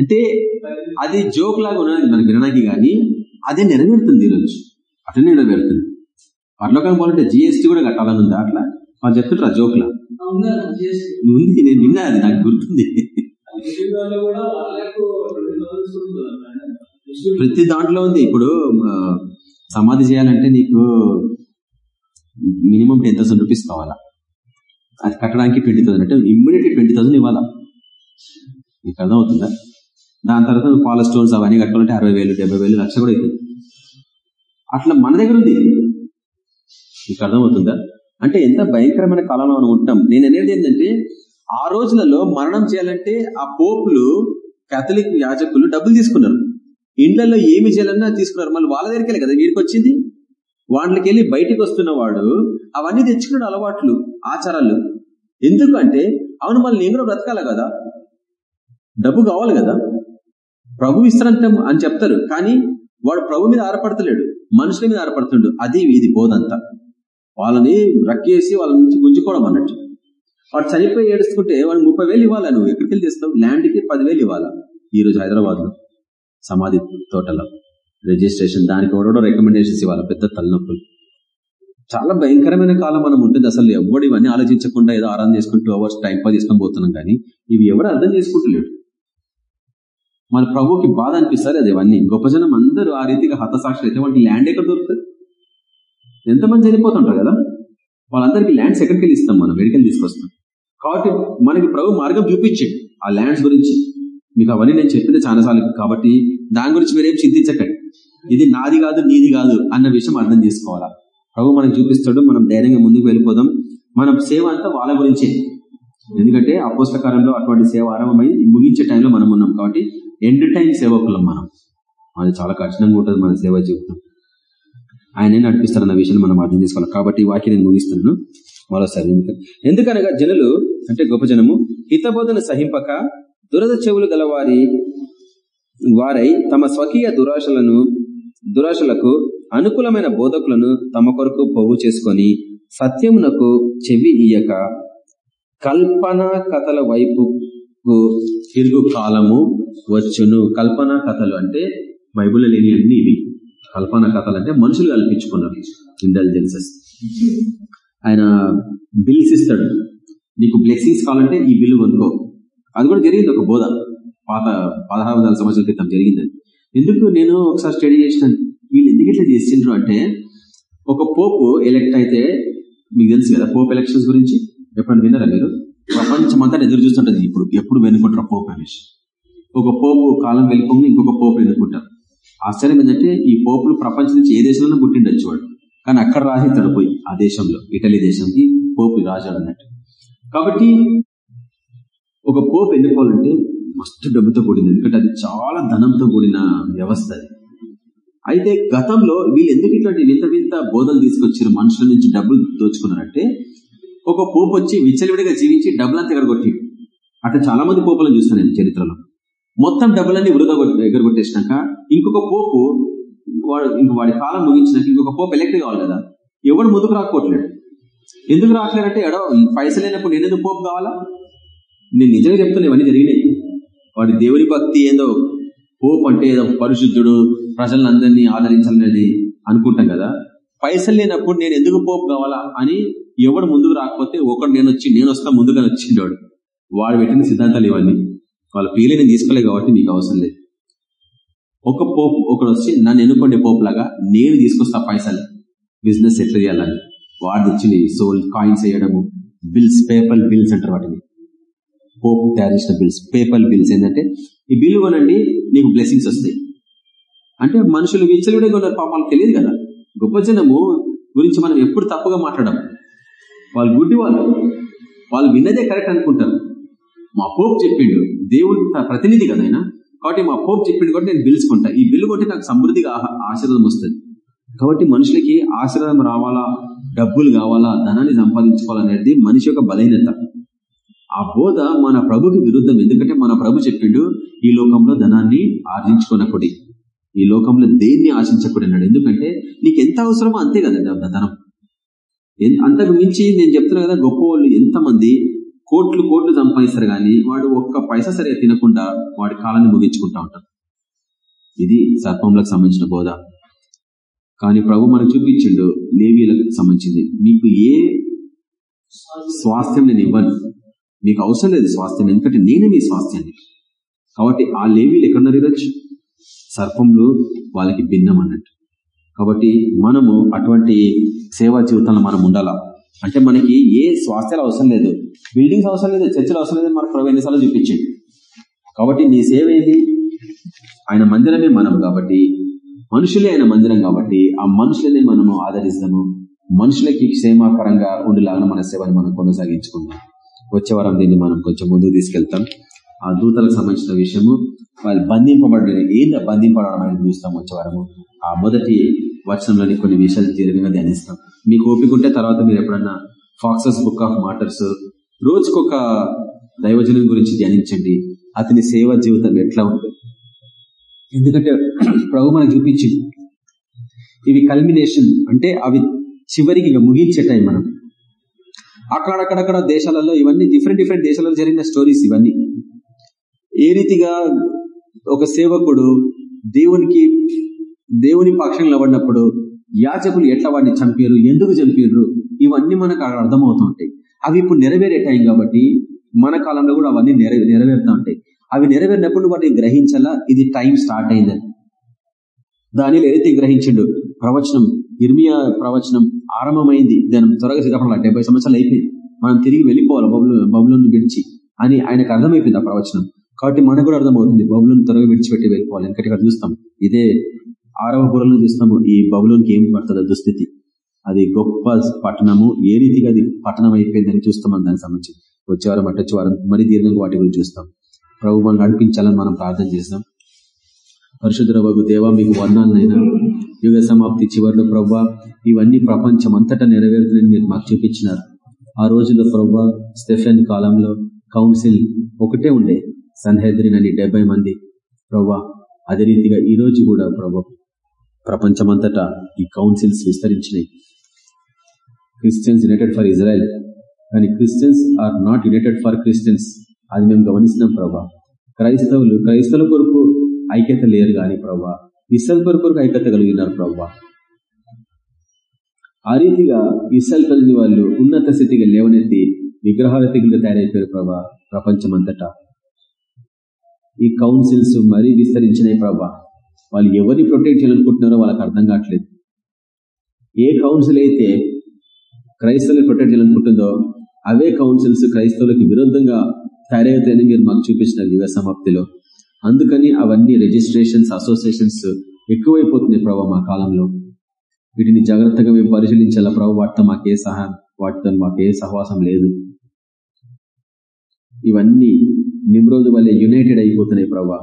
అంటే అది జోక్ లాగా ఉన్నది మనకి వినడానికి కానీ అదే నెరవేరుతుంది ఈరోజు. అట్లనే నెరవేరుతుంది. పర్లోకం పోలంటే జిఎస్టీ కూడా కట్టాలని ఉంది అట్లా? వాళ్ళు చెప్తుంటారు జోక్లా ఉంది నేను విన్నా అది నాకు గుర్తుంది. ప్రతి దాంట్లో ఉంది. ఇప్పుడు సమాధి చేయాలంటే నీకు మినిమం టెన్ థౌసండ్ రూపీస్ కావాలా? అది కట్టడానికి ట్వంటీ థౌసండ్. అంటే ఇమ్మీడియట్లీ ట్వంటీ థౌసండ్ ఇవ్వాలా? నీకు అర్థమవుతుందా? దాని తర్వాత నువ్వు పాల స్టోన్స్ అవన్నీ కట్టుకోవాలంటే అరవై వేలు డెబ్బై వేలు లక్ష కూడా అవుతుంది అట్లా మన దగ్గర ఉంది. నీకు అర్థమవుతుందా? అంటే ఎంత భయంకరమైన కాలంలో మనం ఉంటాం. నేను అనేది ఏంటంటే ఆ రోజులలో మరణం చేయాలంటే ఆ పోపులు కేథలిక్ యాజకులు డబ్బులు తీసుకున్నారు. ఇండ్లలో ఏమి చేయాలన్నా తీసుకున్నారు. మళ్ళీ వాళ్ళ దగ్గరికి వెళ్ళి కదా వీడికి వచ్చింది వాళ్ళకి వెళ్ళి బయటికి వస్తున్న వాడు అవన్నీ తెచ్చుకున్నాడు అలవాట్లు ఆచారాలు. ఎందుకంటే అవును మళ్ళీ నేను కూడా బ్రతకాల కదా. డబ్బు కావాలి కదా. ప్రభు ఇస్తానంటాం అని చెప్తారు. కానీ వాడు ప్రభు మీద ఆరపడతలేడు మనుషుల మీద ఆధారపడుతుండు అది ఇది బోధంతా వాళ్ళని రక్కేసి వాళ్ళ నుంచి గుంజుకోవడం అన్నట్టు. వాడు చనిపోయి ఏడుచుకుంటే వాడు ముప్పై వేలు ఇవ్వాలా నువ్వు? ఎక్కడికి వెళ్ళి తెస్తావు? ల్యాండ్కి పదివేలు ఇవ్వాలా? ఈ రోజు హైదరాబాద్లో సమాధి తోటలో. రిజిస్ట్రేషన్ దానికి ఎవడో రికమెండేషన్స్ ఇవ్వాలి. పెద్ద తలనొప్పులు. చాలా భయంకరమైన కాలం మనం ఉంటుంది. అసలు ఎవడు ఇవన్నీ ఆలోచించకుండా ఏదో ఆరాధన చేసుకుని టూ అవర్స్ టైం పాస్ చేసుకొని పోతున్నాం కానీ ఇవి ఎవరు అర్థం చేసుకుంటలేడు మన ప్రభుకి బాధ అనిపిస్తారు అది ఇవన్నీ. గొప్ప జనం అందరూ ఆ రీతిగా హతసాక్షులు అయితే వాళ్ళకి ల్యాండ్ ఎక్కడ దొరుకుతుంది? ఎంతమంది చనిపోతుంటారు కదా? వాళ్ళందరికీ ల్యాండ్స్ ఎక్కడికి వెళ్ళి ఇస్తాం మనం. మెడికల్ తీసుకొస్తాం. కాబట్టి మనకి ప్రభు మార్గం చూపించండి ఆ ల్యాండ్స్ గురించి మీకు అవన్నీ నేను చెప్పింది చాలాసార్లు కాబట్టి దాని గురించి మీరేం చింతించకండి. ఇది నాది కాదు నీది కాదు అన్న విషయం అర్థం చేసుకోవాలా? ప్రభు మనకు చూపిస్తాడు మనం ధైర్యంగా ముందుకు వెళ్ళిపోదాం. మన సేవ అంతా వాళ్ళ గురించే. ఎందుకంటే అపోస్తకాలంలో అటువంటి సేవ ఆరంభమై ముగించే టైంలో మనం ఉన్నాం కాబట్టి ఎండ్ టైం సేవకులం మనం. అది చాలా కఠినంగా ఉంటుంది మన సేవ జీవితం. ఆయనే నడిపిస్తారన్న విషయాన్ని మనం అర్థం చేసుకోవాలి. కాబట్టి వాక్యం నేను ముగిస్తున్నాను. మరోసారి ఎందుకనగా జనులు అంటే గొప్ప జనము హితబోధన సహింపక దురద చెవులు గలవారి వారై తమ స్వకీయ దురాశలను దురాశలకు అనుకూలమైన బోధకులను తమ కొరకు పోగు చేసుకొని సత్యమునకు చెవి ఇయ్యక కల్పన కథల వైపుకు తిరుగు కాలము వచ్చును. కల్పన కథలు అంటే బైబుల్ లేని అన్ని ఇవి. కల్పన కథలు అంటే మనుషులు కల్పించుకున్నారు ఇంటెలిజెన్సెస్. ఆయన బిల్స్ ఇస్తాడు. నీకు బ్లెస్సింగ్స్ కావాలంటే ఈ బిల్లు కొనుక్కో. అది కూడా జరిగింది ఒక బోధ. పాత పదహారు వందల సంవత్సరాల క్రితం జరిగిందని ఎందుకు నేను ఒకసారి స్టడీ చేసినాను? వీళ్ళు ఎందుకు ఇట్లా చేసిండ్రు అంటే ఒక పోపు ఎలక్ట్ అయితే మీకు తెలుసు కదా పోప్ ఎలక్షన్స్ గురించి? ఎప్పుడైనా విన్నారా మీరు? ప్రపంచం అంతా ఎదురు చూస్తుంటది ఇప్పుడు. ఎప్పుడు వెనుకుంటారు పోప్ అనేసి ఒక పోపు కాలం వెళ్ళిపోయి ఇంకొక పోపు ఎన్నుకుంటారు ఆశ్చర్యం ఏంటంటే ఈ పోపులు ప్రపంచం నుంచి ఏ దేశంలో పుట్టిండొచ్చు వాడు. కానీ అక్కడ రాసి తడిపోయి ఆ దేశంలో ఇటలీ దేశంకి పోపు రాజాడు అన్నట్టు. కాబట్టి ఒక పోపు ఎన్నుకోవాలంటే మస్తు డబ్బుతో కూడింది. ఎందుకంటే అది చాలా ధనంతో కూడిన వ్యవస్థ అది. అయితే గతంలో వీళ్ళు ఎందుకు ఇట్లాంటి వింత వింత బోధలు తీసుకొచ్చారు? మనుషుల నుంచి డబ్బులు దోచుకున్నారంటే ఒక పోపు వచ్చి విచ్చలవిడిగా జీవించి డబ్బులంతా ఎగరగొట్టి అట్లా చాలా మంది పోపులను చూస్తాను నేను చరిత్రలో. మొత్తం డబ్బులన్నీ వృధా ఎగరగొట్టేసినాక ఇంకొక పోపు వాడు ఇంక వాడి కాలం ముగించినాక ఇంకొక పోపు ఎలక్ట్ కావాలి కదా. ఎవడు ముందుకు రాకపోవట్లేడు ఎందుకు రావట్లేదంటే ఎడో పైసలు లేనప్పుడు నేను ఎందుకు పోపు కావాలా? నేను నిజంగా చెప్తున్నా ఇవన్నీ జరిగినాయి. వాడి దేవుని భక్తి ఏదో పోప్ అంటే ఏదో పరిశుద్ధుడు ప్రజలందరినీ ఆదరించాలనేది అనుకుంటాం కదా. పైసలు లేనప్పుడు నేను ఎందుకు పోపు కావాలా అని ఎవడు ముందుకు రాకపోతే ఒకడు నేను వచ్చి నేను వస్తా ముందుగా వచ్చిండోడు వాడు పెట్టిన సిద్ధాంతాలు ఇవన్నీ. వాళ్ళ పీలే నేను తీసుకోలేదు కాబట్టి నీకు అవసరం లేదు. ఒక పోపు ఒకడు వచ్చి నన్ను ఎన్నుకోండి పోపు లాగా నేను తీసుకొస్తా పైసలు. బిజినెస్ ఎట్లా చేయాలని. వాడు తెచ్చింది సోల్ కాయిన్స్ వేయడము బిల్స్ పేపర్ బిల్స్ అంటారు వాటిని. పోపు తయారు చేసిన బిల్స్ పేపర్ బిల్స్ ఏంటంటే ఈ బిల్లు కొనండి నీకు బ్లెస్సింగ్స్ వస్తాయి. అంటే మనుషులు విచ్చలుడే కొన్నారు పాపాలు తెలియదు కదా. గొప్ప జనము గురించి మనం ఎప్పుడు తప్పుగా మాట్లాడడం వాళ్ళు గుడ్డి వాళ్ళు. వాళ్ళు విన్నదే కరెక్ట్ అనుకుంటారు. మా పోపు చెప్పిండు దేవుడు ప్రతినిధి కదా ఆయన. కాబట్టి మా పోపు చెప్పిండు కాబట్టి నేను పిలుచుకుంటా ఈ బిల్లు కొంటే నాకు సమృద్ధిగా ఆశీర్వాదం వస్తుంది. కాబట్టి మనుషులకి ఆశీర్వాదం రావాలా డబ్బులు కావాలా ధనాన్ని సంపాదించుకోవాలనేది మనిషి యొక్క బలహీనత. ఆ బోధ మన ప్రభుకి విరుద్ధం. ఎందుకంటే మన ప్రభు చెప్పిండు ఈ లోకంలో ధనాన్ని ఆర్జించుకున్నప్పుడు ఈ లోకంలో దేన్ని ఆశించకూడదు అన్నాడు. ఎందుకంటే నీకు ఎంత అవసరమో అంతే కదా ధనం. అంతకు మించి నేను చెప్తున్నా కదా గొప్ప వాళ్ళు ఎంతమంది కోట్లు కోట్లు సంపాదిస్తారు కానీ వాడు ఒక్క పైసా సరిగా తినకుండా వాడి కాలాన్ని ముగించుకుంటా ఉంటారు. ఇది సర్పంలకు సంబంధించిన బోధ. కానీ ప్రభు మనకు చూపించిండు లేవీలకు సంబంధించింది. మీకు ఏ స్వాస్థ్యం నేను ఇవ్వను. మీకు అవసరం లేదు స్వాస్థ్యం ఎందుకంటే నేనే మీ స్వాస్థ్యాన్ని. కాబట్టి ఆ లేవీలు ఎక్కడున్నారు ఈరోజు సర్పంలో వాళ్ళకి భిన్నం అన్నట్టు. కాబట్టి మనము అటువంటి సేవా జీవితంలో మనం ఉండాలా? అంటే మనకి ఏ స్వాస్థ్యాలు అవసరం లేదు. బిల్డింగ్స్ అవసరం లేదు చర్చలు అవసరం లేదు మనకు ప్రభు ఎన్నిసార్లు చూపించండి. కాబట్టి నీ సేవ ఏంది ఆయన మందిరమే మనం కాబట్టి మనుషులే ఆయన మందిరం కాబట్టి ఆ మనుషులనే మనము ఆదరిస్తాము. మనుషులకి క్షేమకరంగా ఉండేలాగా మన సేవను మనం కొనసాగించుకుందాం. వచ్చే వారం దీన్ని మనం కొంచెం ముందుకు తీసుకెళ్తాం. ఆ దూతలకు సంబంధించిన విషయము వాళ్ళు బంధింపబడిన ఏందా బంధింపబడడం అనేది చూస్తాం వచ్చే వారము. ఆ మొదటి వచనంలోని కొన్ని విషయాలు తీవ్రంగా ధ్యానిస్తాం. మీకు ఓపిక ఉంటే తర్వాత మీరు ఎప్పుడన్నా ఫాక్సస్ బుక్ ఆఫ్ మాటర్స్ రోజుకొక దైవజనం గురించి ధ్యానించండి. అతని సేవ జీవితం ఎట్లా ఉంటుంది? ఎందుకంటే ప్రభు మనకు చూపించింది. ఇవి కల్మినేషన్ అంటే అవి చివరికి ఇక ముగించే టైం మనం. అక్కడక్కడక్కడ దేశాలలో ఇవన్నీ డిఫరెంట్ డిఫరెంట్ దేశాలలో జరిగిన స్టోరీస్ ఇవన్నీ. ఏ రీతిగా ఒక సేవకుడు దేవునికి దేవుని పక్షంలో పడినప్పుడు యాచకులు ఎట్లా వాడిని చంపారు ఎందుకు చంపారు ఇవన్నీ మనకు అక్కడ అర్థమవుతూ ఉంటాయి. అవి ఇప్పుడు నెరవేరే టైం కాబట్టి మన కాలంలో కూడా అవన్నీ నెరవే నెరవేరుతూ ఉంటాయి. అవి నెరవేరినప్పుడు వాటిని గ్రహించాలా? ఇది టైం స్టార్ట్ అయిందని. దానిలో ఏదైతే గ్రహించిండు? ప్రవచనం ఇర్మియా ప్రవచనం ఆరంభమైంది. దాని త్వరగా సిద్ధపడాలి. డెబ్బై సంవత్సరాలు అయిపోయింది. మనం తిరిగి వెళ్ళిపోవాలి బబులు బబులను విడిచి. అని ఆయనకు అర్థమైపోయింది ఆ ప్రవచనం. కాబట్టి మనకు కూడా అర్థమవుతుంది. బబులను త్వరగా విడిచిపెట్టి వెళ్ళిపోవాలి. ఎందుకంటే ఇక్కడ చూస్తాం ఇదే ఆరవ బుర్రలను చూస్తాము ఈ బబులోనికి ఏం పడుతుందో దుస్థితి. అది గొప్ప పట్టణము. ఏ రీతిగా అది పట్టణం అయిపోయిందని చూస్తామని దానికి సంబంధించి. వచ్చేవారం అట్టొచ్చి వారం మరి దీర్ఘంగా వాటి గురించి చూస్తాం. ప్రభు మనం నడిపించాలని మనం ప్రార్థన చేస్తాం పరిశుద్ధ వగు దేవ మీకు వందాలనైనా. యుగ సమాప్తి చివరిలో ప్రభా ఇవన్నీ ప్రపంచం అంతటా నెరవేరుతుందని మీరు మాకు చూపించినారు. ఆ రోజుల్లో ప్రభా స్టెఫెన్ కాలంలో కౌన్సిల్ ఒకటే ఉండే సన్హెద్రిన్ అని డెబ్బై మంది. ప్రభా అదే రీతిగా ఈ రోజు కూడా ప్రభు ప్రపంచమంతటా ఈ councils విస్తరించినాయి. Christians united for Israel. కానీ Christians are not united for Christians. అది మేము గమనిస్తున్నాం ప్రభా. క్రైస్తవులు క్రైస్తవుల కొరకు ఐక్యత లేరు కానీ ప్రవ్వా. ఇసల్ కొరకు ఐక్యత కలిగినారు ప్రభా ఆ రీతిగా ఇసల్ కలిగిన వాళ్ళు ఉన్నత స్థితిగా లేవనెత్తి విగ్రహారతిగా తయారైపోయారు ప్రభా ప్రపంచమంతటా. ఈ కౌన్సిల్స్ మరీ విస్తరించినాయి ప్రభా వాళ్ళు ఎవరిని ప్రొటెక్ట్ చేయాలనుకుంటున్నారో వాళ్ళకి అర్థం కావట్లేదు. ఏ కౌన్సిల్ అయితే క్రైస్తవులు ప్రొటెక్ట్ చేయాలనుకుంటుందో అవే కౌన్సిల్స్ క్రైస్తవులకు విరుద్ధంగా తయారవుతాయని మీరు మాకు చూపించిన యువ సమాప్తిలో. అందుకని అవన్నీ రిజిస్ట్రేషన్స్ అసోసియేషన్స్ ఎక్కువైపోతున్నాయి ప్రభావ మా కాలంలో. వీటిని జాగ్రత్తగా మేము పరిశీలించాలా ప్రభు? వాటితో మాకే సహా వాటితో మాకే సహవాసం లేదు. ఇవన్నీ నిమ్రోజు వల్లే యునైటెడ్ అయిపోతున్నాయి ప్రభా.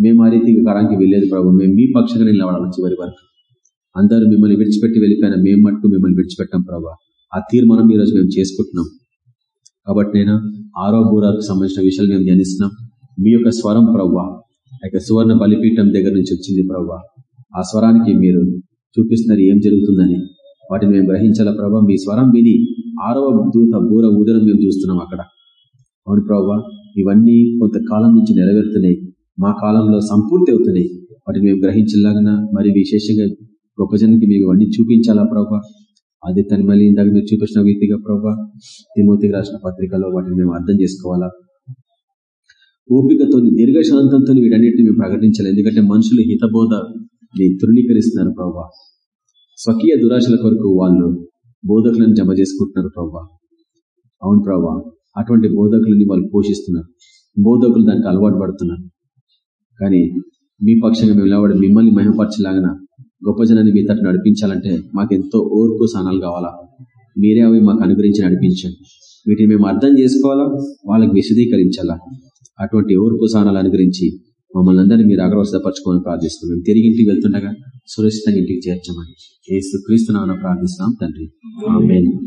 మేము ఆ రీతిగా కరానికి వెళ్ళేది ప్రభు. మేము మీ పక్షంగా నిలబడాలి చివరి వరకు. అందరూ మిమ్మల్ని విడిచిపెట్టి వెళ్ళిపోయినా మేము మట్టుకు మిమ్మల్ని విడిచిపెట్టాం ప్రభా. ఆ తీర్మానం ఈరోజు మేము చేసుకుంటున్నాం. కాబట్టి నేను ఆరో బూరాకు సంబంధించిన విషయాలు మేము ధ్యానిస్తున్నాం. మీ యొక్క స్వరం ప్రవ్వా. యొక్క సువర్ణ బలిపీఠం దగ్గర నుంచి వచ్చింది ప్రవ్వా. ఆ స్వరానికి మీరు చూపిస్తున్నారు ఏం జరుగుతుందని వాటిని మేము గ్రహించాల ప్రభా మీ స్వరం విని ఆరవ దూత బూర ఊదరం మేము చూస్తున్నాం అక్కడ. అవును ప్రవ్వా ఇవన్నీ కొంతకాలం నుంచి నెరవేరుతున్నాయి. మా కాలంలో సంపూర్తి అవుతున్నాయి. వాటిని మేము గ్రహించలాగిన? మరి విశేషంగా గొప్ప జనానికి మేము ఇవన్నీ చూపించాలా ప్రభా అది తను మళ్ళీ ఇందాక మీరు చూపించిన వ్యక్తిగా ప్రభా తిమోతికి రాసిన పత్రికలో వాటిని మేము అర్థం చేసుకోవాలా? ఓపికతో దీర్ఘశాంతంతో వీటన్నిటిని మేము ప్రకటించాలి. ఎందుకంటే మనుషులు హితబోధని తృణీకరిస్తున్నారు ప్రభా. స్వకీయ దురాశల కొరకు వాళ్ళు బోధకులను జమ చేసుకుంటున్నారు ప్రభా. అవును ప్రభా అటువంటి బోధకులని వాళ్ళు పోషిస్తున్నారు. బోధకులు దానికి అలవాటు పడుతున్నారు. కానీ మీ పక్షంగా మేము నిలబడి మిమ్మల్ని మహిమపరచలాగన గొప్ప జనాన్ని మీ తట్టు నడిపించాలంటే మాకెంతో ఓర్పు సానాలు కావాలా? మీరే అవి మాకు అనుగ్రహించి నడిపించండి. వీటిని మేము అర్థం చేసుకోవాలా? వాళ్ళకి విశదీకరించాలా? అటువంటి ఓర్పు సానాలు అనుగ్రహించి మమ్మల్ని అందరినీ మీరు అగ్రవసపరచుకోమని ప్రార్థిస్తున్నాం. మేము తిరిగి ఇంటికి వెళ్తుండగా సురక్షితంగా ఇంటికి చేర్చమని ఏసు క్రీస్తున్నా ప్రార్థిస్తున్నాం తండ్రి.